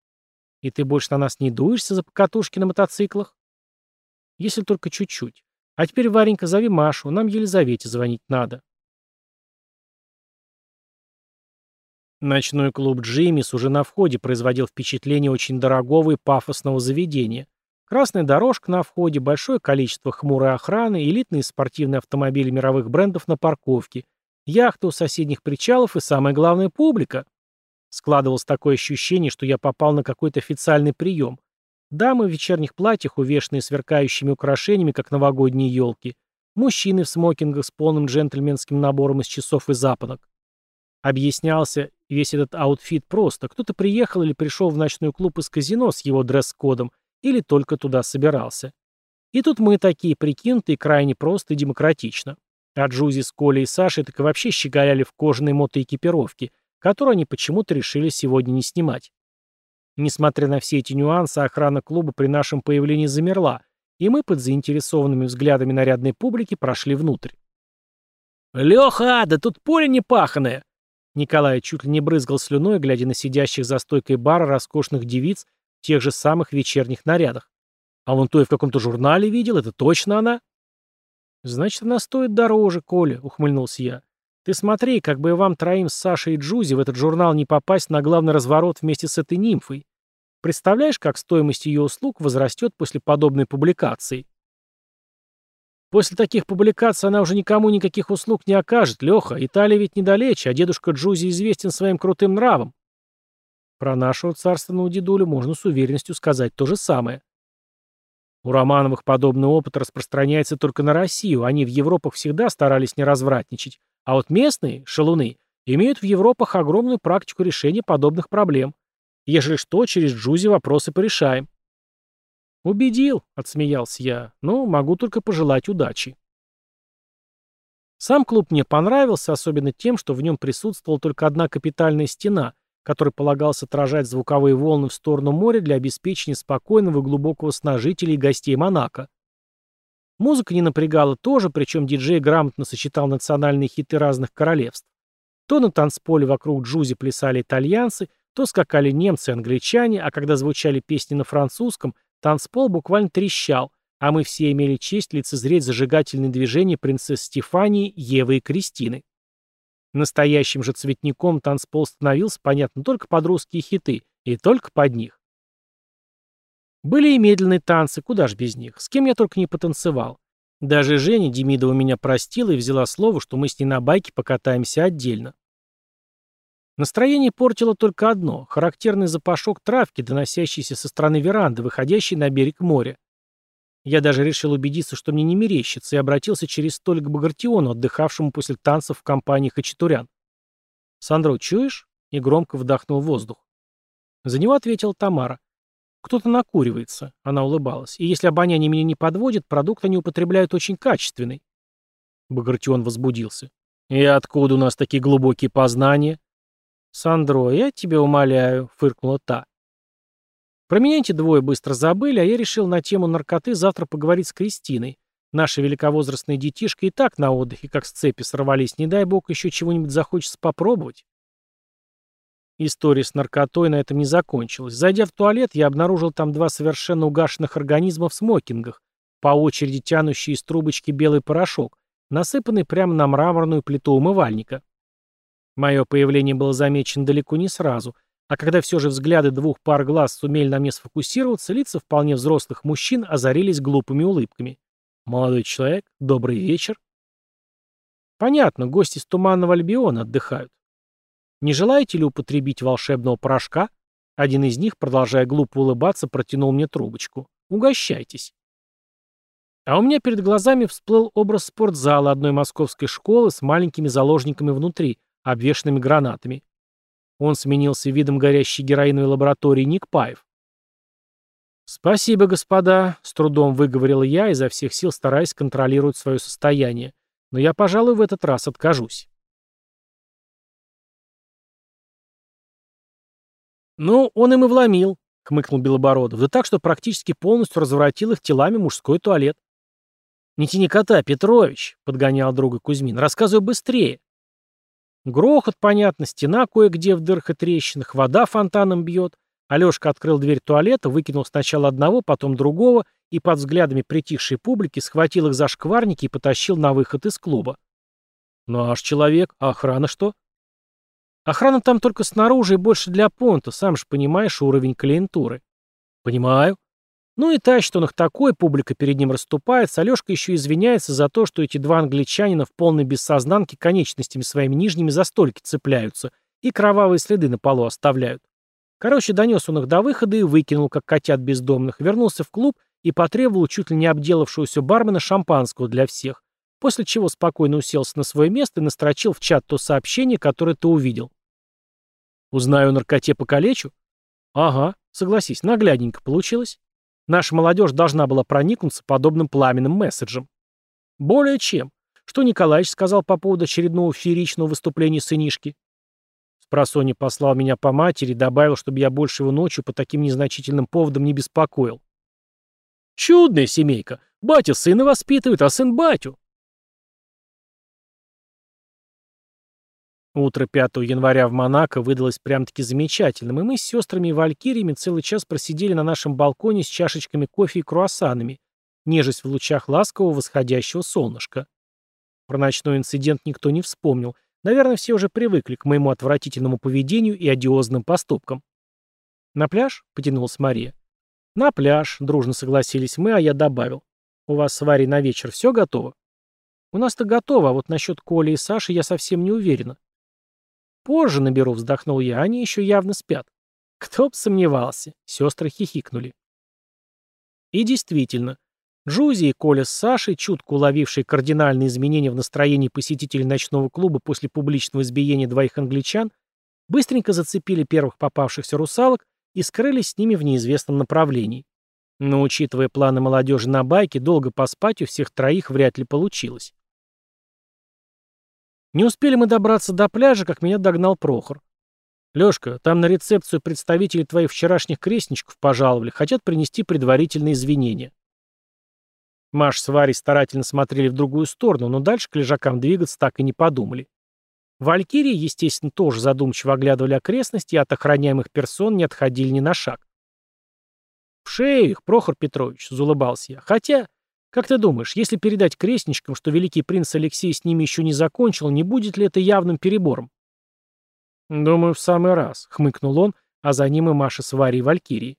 «И ты больше на нас не дуешься за покатушки на мотоциклах?» «Если только чуть-чуть. А теперь, Варенька, зови Машу, нам Елизавете звонить надо». Ночной клуб «Джиммис» уже на входе производил впечатление очень дорогого и пафосного заведения. Красная дорожка на входе, большое количество хмурой охраны, элитные спортивные автомобили мировых брендов на парковке, яхты у соседних причалов и, самое главное, публика. Складывалось такое ощущение, что я попал на какой-то официальный прием. Дамы в вечерних платьях, увешанные сверкающими украшениями, как новогодние елки. Мужчины в смокингах с полным джентльменским набором из часов и запонок. Объяснялся весь этот outfit просто. Кто-то приехал или пришел в ночной клуб из казино с его дресс-кодом, или только туда собирался. И тут мы такие прикинутые крайне просто и демократично. А Джузи с Колей и Сашей так и вообще щеголяли в кожаной мотоэкипировке, которую они почему-то решили сегодня не снимать. Несмотря на все эти нюансы, охрана клуба при нашем появлении замерла, и мы под заинтересованными взглядами нарядной публики прошли внутрь. «Леха, да тут поле не паханое!» Николай чуть ли не брызгал слюной, глядя на сидящих за стойкой бара роскошных девиц в тех же самых вечерних нарядах. А вон то и в каком-то журнале видел, это точно она? Значит, она стоит дороже, Коля, ухмыльнулся я. Ты смотри, как бы вам троим с Сашей и Джузи в этот журнал не попасть на главный разворот вместе с этой нимфой. Представляешь, как стоимость ее услуг возрастет после подобной публикации? После таких публикаций она уже никому никаких услуг не окажет, Леха. Италия ведь недалече, а дедушка Джузи известен своим крутым нравом. Про нашего царственного дедулю можно с уверенностью сказать то же самое. У Романовых подобный опыт распространяется только на Россию, они в Европах всегда старались не развратничать, а вот местные, шалуны, имеют в Европах огромную практику решения подобных проблем. Ежели что, через Джузи вопросы порешаем. «Убедил», — отсмеялся я, — «ну, могу только пожелать удачи». Сам клуб мне понравился, особенно тем, что в нем присутствовала только одна капитальная стена, которой полагалось отражать звуковые волны в сторону моря для обеспечения спокойного и глубокого сна жителей и гостей Монако. Музыка не напрягала тоже, причем диджей грамотно сочетал национальные хиты разных королевств. То на танцполе вокруг Джузи плясали итальянцы, то скакали немцы и англичане, а когда звучали песни на французском, танцпол буквально трещал, а мы все имели честь лицезреть зажигательные движения принцесс Стефании, Евы и Кристины. Настоящим же цветником танцпол становился, понятно, только под русские хиты, и только под них. Были и медленные танцы, куда ж без них, с кем я только не потанцевал. Даже Женя Демидова меня простила и взяла слово, что мы с ней на байке покатаемся отдельно. Настроение портило только одно — характерный запашок травки, доносящийся со стороны веранды, выходящей на берег моря. Я даже решил убедиться, что мне не мерещится, и обратился через столик к Багратиону, отдыхавшему после танцев в компании хачатурян. «Сандро, чуешь?» и громко вдохнул воздух. За него ответила Тамара. «Кто-то накуривается», — она улыбалась. «И если обоняние меня не подводит, продукт они употребляют очень качественный». Багратион возбудился. «И откуда у нас такие глубокие познания?» «Сандро, я тебя умоляю», — фыркнула та. Про меня эти двое быстро забыли, а я решил на тему наркоты завтра поговорить с Кристиной. Наши великовозрастные детишки и так на отдыхе, как с цепи сорвались, не дай бог еще чего-нибудь захочется попробовать. История с наркотой на этом не закончилась. Зайдя в туалет, я обнаружил там два совершенно угашенных организма в смокингах, по очереди тянущие из трубочки белый порошок, насыпанный прямо на мраморную плиту умывальника. Мое появление было замечено далеко не сразу, а когда все же взгляды двух пар глаз сумели на мне сфокусироваться, лица вполне взрослых мужчин озарились глупыми улыбками. «Молодой человек, добрый вечер». Понятно, гости из Туманного Альбиона отдыхают. Не желаете ли употребить волшебного порошка? Один из них, продолжая глупо улыбаться, протянул мне трубочку. Угощайтесь. А у меня перед глазами всплыл образ спортзала одной московской школы с маленькими заложниками внутри, обвешанными гранатами. Он сменился видом горящей героиновой лаборатории Ник Паев. «Спасибо, господа», — с трудом выговорил я, изо всех сил стараясь контролировать свое состояние. «Но я, пожалуй, в этот раз откажусь». «Ну, он им и вломил», — хмыкнул Белобородов, «да так, что практически полностью разворотил их телами мужской туалет». «Не тяни кота, Петрович», — подгонял друга Кузьмин, — «рассказывай быстрее». Грохот, понятно, стена кое-где в дырах и трещинах, вода фонтаном бьет. Алешка открыл дверь туалета, выкинул сначала одного, потом другого, и под взглядами притихшей публики схватил их за шкварники и потащил на выход из клуба. «Наш человек, а охрана что?» «Охрана там только снаружи и больше для понта, сам же понимаешь уровень клиентуры». «Понимаю. Ну и тащит он их такой, публика перед ним расступается, Алешка еще извиняется за то, что эти два англичанина в полной бессознанке конечностями своими нижними за стольки цепляются и кровавые следы на полу оставляют. Короче, донес он их до выхода и выкинул, как котят бездомных, вернулся в клуб и потребовал чуть ли не обделавшегося бармена шампанского для всех, после чего спокойно уселся на свое место и настрочил в чат то сообщение, которое ты увидел. «Узнаю наркоте покалечу?» «Ага, согласись, наглядненько получилось». Наша молодежь должна была проникнуться подобным пламенным месседжем. Более чем. Что Николаевич сказал по поводу очередного фееричного выступления сынишки? Спросони послал меня по матери добавил, чтобы я больше его ночью по таким незначительным поводам не беспокоил. Чудная семейка. Батя сына воспитывает, а сын батю. Утро 5 января в Монако выдалось прям-таки замечательным, и мы с сестрами и валькириями целый час просидели на нашем балконе с чашечками кофе и круассанами, нежесть в лучах ласкового восходящего солнышка. Про ночной инцидент никто не вспомнил. Наверное, все уже привыкли к моему отвратительному поведению и одиозным поступкам. «На пляж?» — потянулась Мария. «На пляж», — дружно согласились мы, а я добавил. «У вас с Варей на вечер все готово?» «У нас-то готово, а вот насчет Коли и Саши я совсем не уверена. Позже наберу, вздохнул я, они еще явно спят. Кто б сомневался. Сестры хихикнули. И действительно, Джузи и Коля с Сашей, чутко уловившие кардинальные изменения в настроении посетителей ночного клуба после публичного избиения двоих англичан, быстренько зацепили первых попавшихся русалок и скрылись с ними в неизвестном направлении. Но, учитывая планы молодежи на байке, долго поспать у всех троих вряд ли получилось. Не успели мы добраться до пляжа, как меня догнал Прохор. «Лёшка, там на рецепцию представители твоих вчерашних крестничков пожаловали, хотят принести предварительные извинения». Маш с Варей старательно смотрели в другую сторону, но дальше к лежакам двигаться так и не подумали. Валькирии, естественно, тоже задумчиво оглядывали окрестности и от охраняемых персон не отходили ни на шаг. «В шею их, Прохор Петрович», — заулыбался я. «Хотя, как ты думаешь, если передать крестничкам, что великий принц Алексей с ними еще не закончил, не будет ли это явным перебором?» «Думаю, в самый раз», — хмыкнул он, а за ним и Маша с Варей и Валькирией.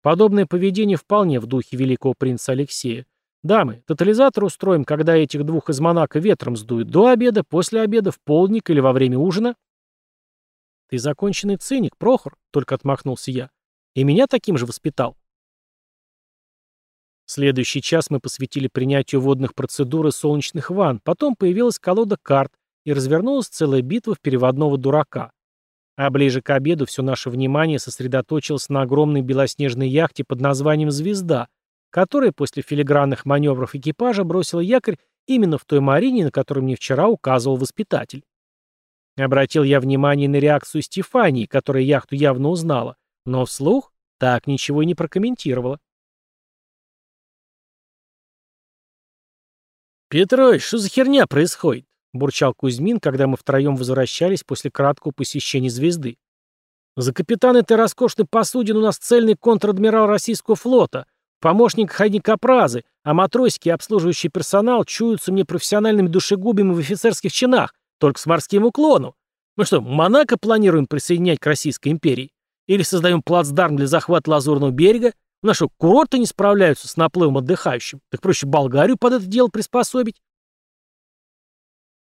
Подобное поведение вполне в духе великого принца Алексея. «Дамы, тотализатор устроим, когда этих двух из Монако ветром сдует. До обеда, после обеда, в полдник или во время ужина?» «Ты законченный циник, Прохор», — только отмахнулся я. «И меня таким же воспитал». Следующий час мы посвятили принятию водных процедур и солнечных ванн, потом появилась колода карт, и развернулась целая битва в переводного дурака. А ближе к обеду все наше внимание сосредоточилось на огромной белоснежной яхте под названием «Звезда», которая после филигранных маневров экипажа бросила якорь именно в той марине, на которой мне вчера указывал воспитатель. Обратил я внимание на реакцию Стефании, которая яхту явно узнала, но вслух так ничего и не прокомментировала. «Петрович, что за херня происходит?» — бурчал Кузьмин, когда мы втроем возвращались после краткого посещения звезды. «За капитан этой роскошной посудины у нас цельный контр-адмирал российского флота, Помощник ходник Капразы, а матросики и обслуживающий персонал чуются мне профессиональными душегубами в офицерских чинах, только с морским уклоном. Мы что, Монако планируем присоединять к Российской империи? Или создаем плацдарм для захвата Лазурного берега? У нас что, курорты не справляются с наплывом отдыхающим? Так проще Болгарию под это дело приспособить.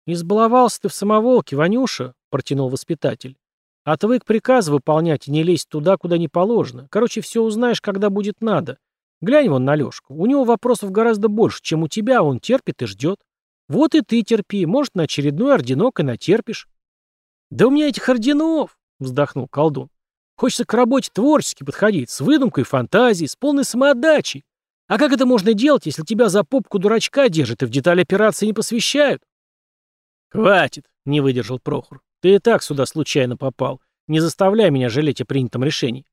«Избаловался ты в самоволке, Ванюша», — протянул воспитатель. «Отвык приказы выполнять и не лезть туда, куда не положено. Короче, все узнаешь, когда будет надо. Глянь вон на Лешку. У него вопросов гораздо больше, чем у тебя, он терпит и ждет. Вот и ты терпи, может, на очередной орденок и натерпишь. Да у меня этих орденов, вздохнул колдун. Хочется к работе творчески подходить, с выдумкой, фантазией, с полной самоотдачей. А как это можно делать, если тебя за попку дурачка держат и в детали операции не посвящают? Хватит, не выдержал Прохор. Ты и так сюда случайно попал. Не заставляй меня жалеть о принятом решении.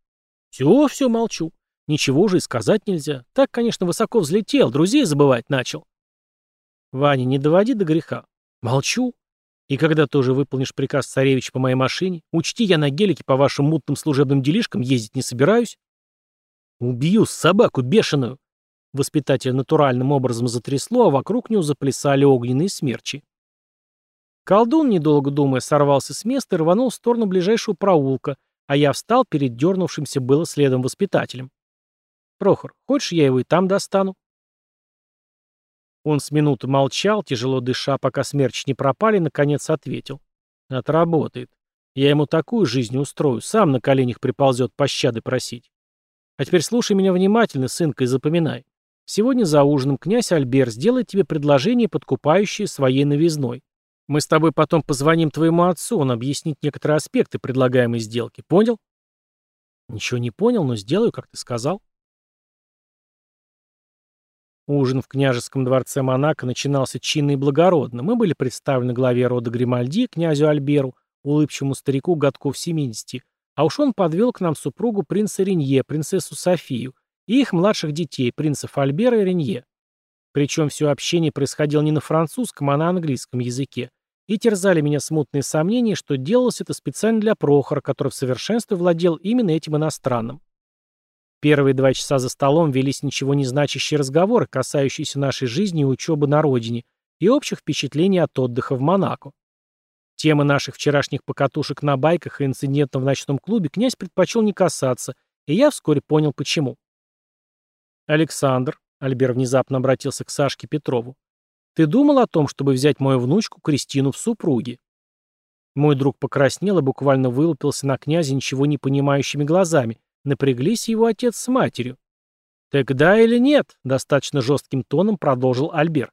Все, все, молчу. Ничего уже и сказать нельзя. Так, конечно, высоко взлетел, друзей забывать начал. Ваня, не доводи до греха. Молчу. И когда ты уже выполнишь приказ царевича по моей машине, учти, я на гелике по вашим мутным служебным делишкам ездить не собираюсь. Убью собаку бешеную. Воспитателя натуральным образом затрясло, а вокруг него заплясали огненные смерчи. Колдун, недолго думая, сорвался с места и рванул в сторону ближайшего проулка, а я встал перед дернувшимся было следом воспитателем. Прохор, хочешь, я его и там достану?» Он с минуты молчал, тяжело дыша, пока смерч не пропали, наконец ответил. «Отработает. Я ему такую жизнь устрою, сам на коленях приползет пощады просить. А теперь слушай меня внимательно, сынка, и запоминай. Сегодня за ужином князь Альбер сделает тебе предложение, подкупающее своей новизной. Мы с тобой потом позвоним твоему отцу, он объяснит некоторые аспекты предлагаемой сделки. Понял? Ничего не понял, но сделаю, как ты сказал. Ужин в княжеском дворце Монако начинался чинно и благородно. Мы были представлены главе рода Гримальди, князю Альберу, улыбчивому старику годков 70, а уж он подвел к нам супругу принца Ренье, принцессу Софию, и их младших детей, принцев Альбера и Ренье. Причем все общение происходило не на французском, а на английском языке, и терзали меня смутные сомнения, что делалось это специально для Прохора, который в совершенстве владел именно этим иностранным. Первые два часа за столом велись ничего не значащие разговоры, касающиеся нашей жизни и учебы на родине, и общих впечатлений от отдыха в Монако. Темы наших вчерашних покатушек на байках и инцидентов в ночном клубе князь предпочел не касаться, и я вскоре понял, почему. «Александр», — Альбер внезапно обратился к Сашке Петрову, «ты думал о том, чтобы взять мою внучку Кристину в супруги?» Мой друг покраснел и буквально вылупился на князя ничего не понимающими глазами, Напряглись его отец с матерью. «Тогда или нет?» — достаточно жестким тоном продолжил Альбер.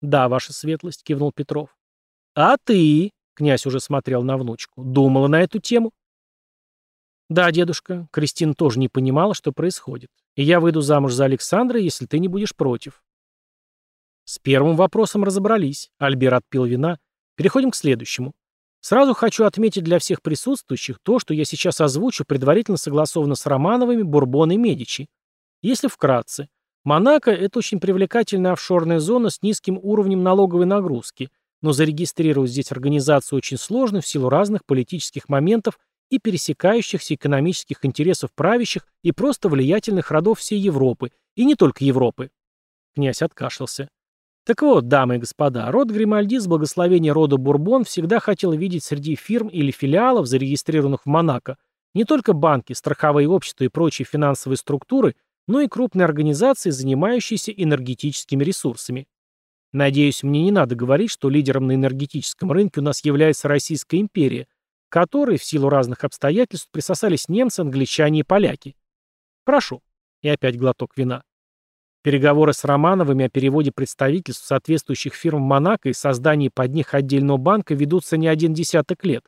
«Да, ваша светлость», — кивнул Петров. «А ты?» — князь уже смотрел на внучку. «Думала на эту тему?» «Да, дедушка, Кристина тоже не понимала, что происходит. И я выйду замуж за Александра, если ты не будешь против». С первым вопросом разобрались. Альбер отпил вина. Переходим к следующему. Сразу хочу отметить для всех присутствующих то, что я сейчас озвучу, предварительно согласовано с Романовыми, Бурбон и Медичи. Если вкратце, Монако – это очень привлекательная офшорная зона с низким уровнем налоговой нагрузки, но зарегистрировать здесь организацию очень сложно в силу разных политических моментов и пересекающихся экономических интересов правящих и просто влиятельных родов всей Европы, и не только Европы. Князь откашлялся. Так вот, дамы и господа, род Гримальди с благословения рода Бурбон всегда хотел видеть среди фирм или филиалов, зарегистрированных в Монако, не только банки, страховые общества и прочие финансовые структуры, но и крупные организации, занимающиеся энергетическими ресурсами. Надеюсь, мне не надо говорить, что лидером на энергетическом рынке у нас является Российская империя, которой в силу разных обстоятельств присосались немцы, англичане и поляки. Прошу. И опять глоток вина. Переговоры с Романовыми о переводе представительств соответствующих фирм в Монако и создании под них отдельного банка ведутся не один десяток лет.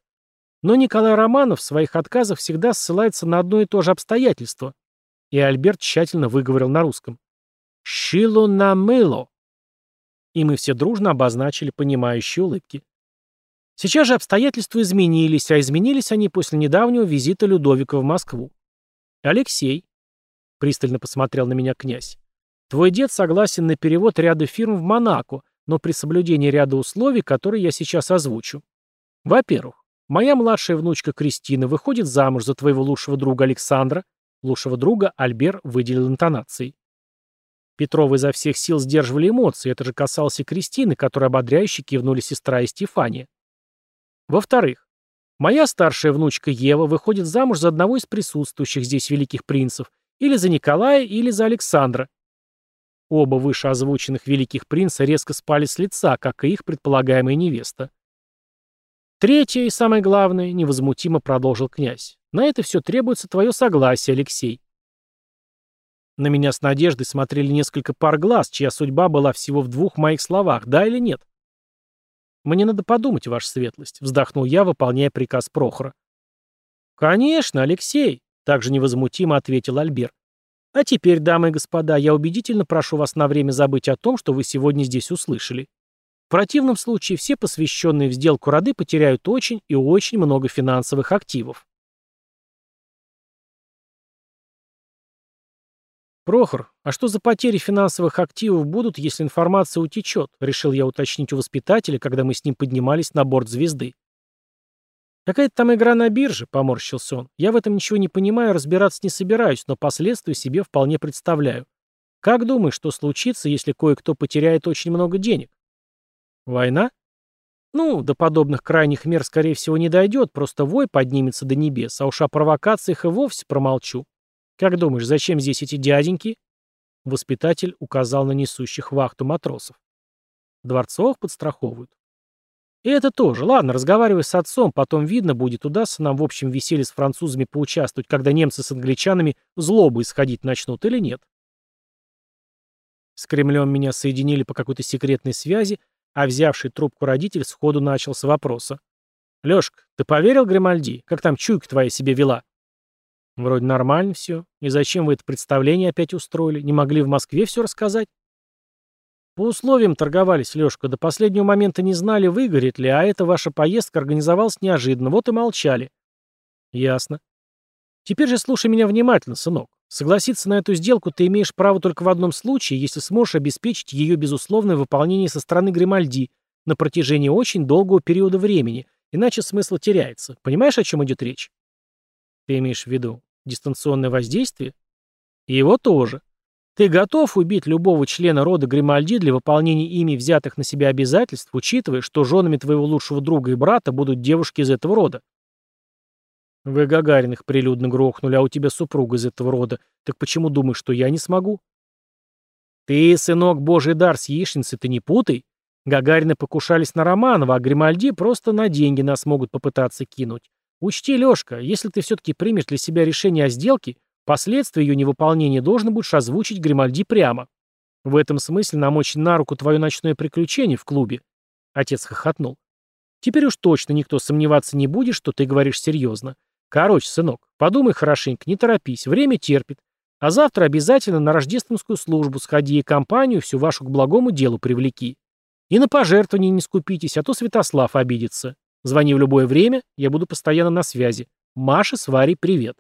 Но Николай Романов в своих отказах всегда ссылается на одно и то же обстоятельство. И Альберт тщательно выговорил на русском. «Шило на мыло». И мы все дружно обозначили понимающие улыбки. Сейчас же обстоятельства изменились, а изменились они после недавнего визита Людовика в Москву. «Алексей», — пристально посмотрел на меня князь, Твой дед согласен на перевод ряда фирм в Монако, но при соблюдении ряда условий, которые я сейчас озвучу. Во-первых, моя младшая внучка Кристина выходит замуж за твоего лучшего друга Александра. Лучшего друга Альбер выделил интонацией. Петровы изо всех сил сдерживали эмоции, это же касалось и Кристины, которой ободряюще кивнули сестра и Стефания. Во-вторых, моя старшая внучка Ева выходит замуж за одного из присутствующих здесь великих принцев, или за Николая, или за Александра. Оба вышеозвученных великих принца резко спали с лица, как и их предполагаемая невеста. Третье и самое главное, невозмутимо продолжил князь. На это все требуется твое согласие, Алексей. На меня с надеждой смотрели несколько пар глаз, чья судьба была всего в двух моих словах, да или нет. Мне надо подумать, ваша светлость, вздохнул я, выполняя приказ Прохора. Конечно, Алексей, также невозмутимо ответил Альберт. А теперь, дамы и господа, я убедительно прошу вас на время забыть о том, что вы сегодня здесь услышали. В противном случае все посвященные в сделку роды потеряют очень и очень много финансовых активов. «Прохор, а что за потери финансовых активов будут, если информация утечет?» — решил я уточнить у воспитателя, когда мы с ним поднимались на борт «Звезды». «Какая-то там игра на бирже», — поморщился он. «Я в этом ничего не понимаю, разбираться не собираюсь, но последствия себе вполне представляю. Как думаешь, что случится, если кое-кто потеряет очень много денег?» «Война?» «Ну, до подобных крайних мер, скорее всего, не дойдет, просто вой поднимется до небес, а уж о провокациях и вовсе промолчу. Как думаешь, зачем здесь эти дяденьки?» Воспитатель указал на несущих вахту матросов. Дворцовых подстраховывают. И это тоже. Ладно, разговаривай с отцом, потом видно будет, удастся нам в общем веселье с французами поучаствовать, когда немцы с англичанами злобу исходить начнут или нет. С Кремлем меня соединили по какой-то секретной связи, а взявший трубку родитель сходу начал с вопроса. «Лёшка, ты поверил Гримальди? Как там чуйка твоя себе вела?» «Вроде нормально все. И зачем вы это представление опять устроили? Не могли в Москве все рассказать?» По условиям торговались, Лёшка, до последнего момента не знали, выгорит ли, а эта ваша поездка организовалась неожиданно, вот и молчали. Ясно. Теперь же слушай меня внимательно, сынок. Согласиться на эту сделку ты имеешь право только в одном случае, если сможешь обеспечить ее безусловное выполнение со стороны Гримальди на протяжении очень долгого периода времени, иначе смысл теряется. Понимаешь, о чем идет речь? Ты имеешь в виду дистанционное воздействие? И его тоже. Ты готов убить любого члена рода Гримальди для выполнения ими взятых на себя обязательств, учитывая, что женами твоего лучшего друга и брата будут девушки из этого рода? Вы Гагариных прилюдно грохнули, а у тебя супруга из этого рода. Так почему думаешь, что я не смогу? Ты, сынок, божий дар с яичницы, ты не путай. Гагарины покушались на Романова, а Гримальди просто на деньги нас могут попытаться кинуть. Учти, Лёшка, если ты все-таки примешь для себя решение о сделке, Последствия ее невыполнения должен будешь озвучить Гримальди прямо. В этом смысле нам очень на руку твое ночное приключение в клубе. Отец хохотнул. Теперь уж точно никто сомневаться не будет, что ты говоришь серьезно. Короче, сынок, подумай хорошенько, не торопись, время терпит. А завтра обязательно на рождественскую службу сходи и компанию всю вашу к благому делу привлеки. И на пожертвования не скупитесь, а то Святослав обидится. Звони в любое время, я буду постоянно на связи. Маша с Варей привет.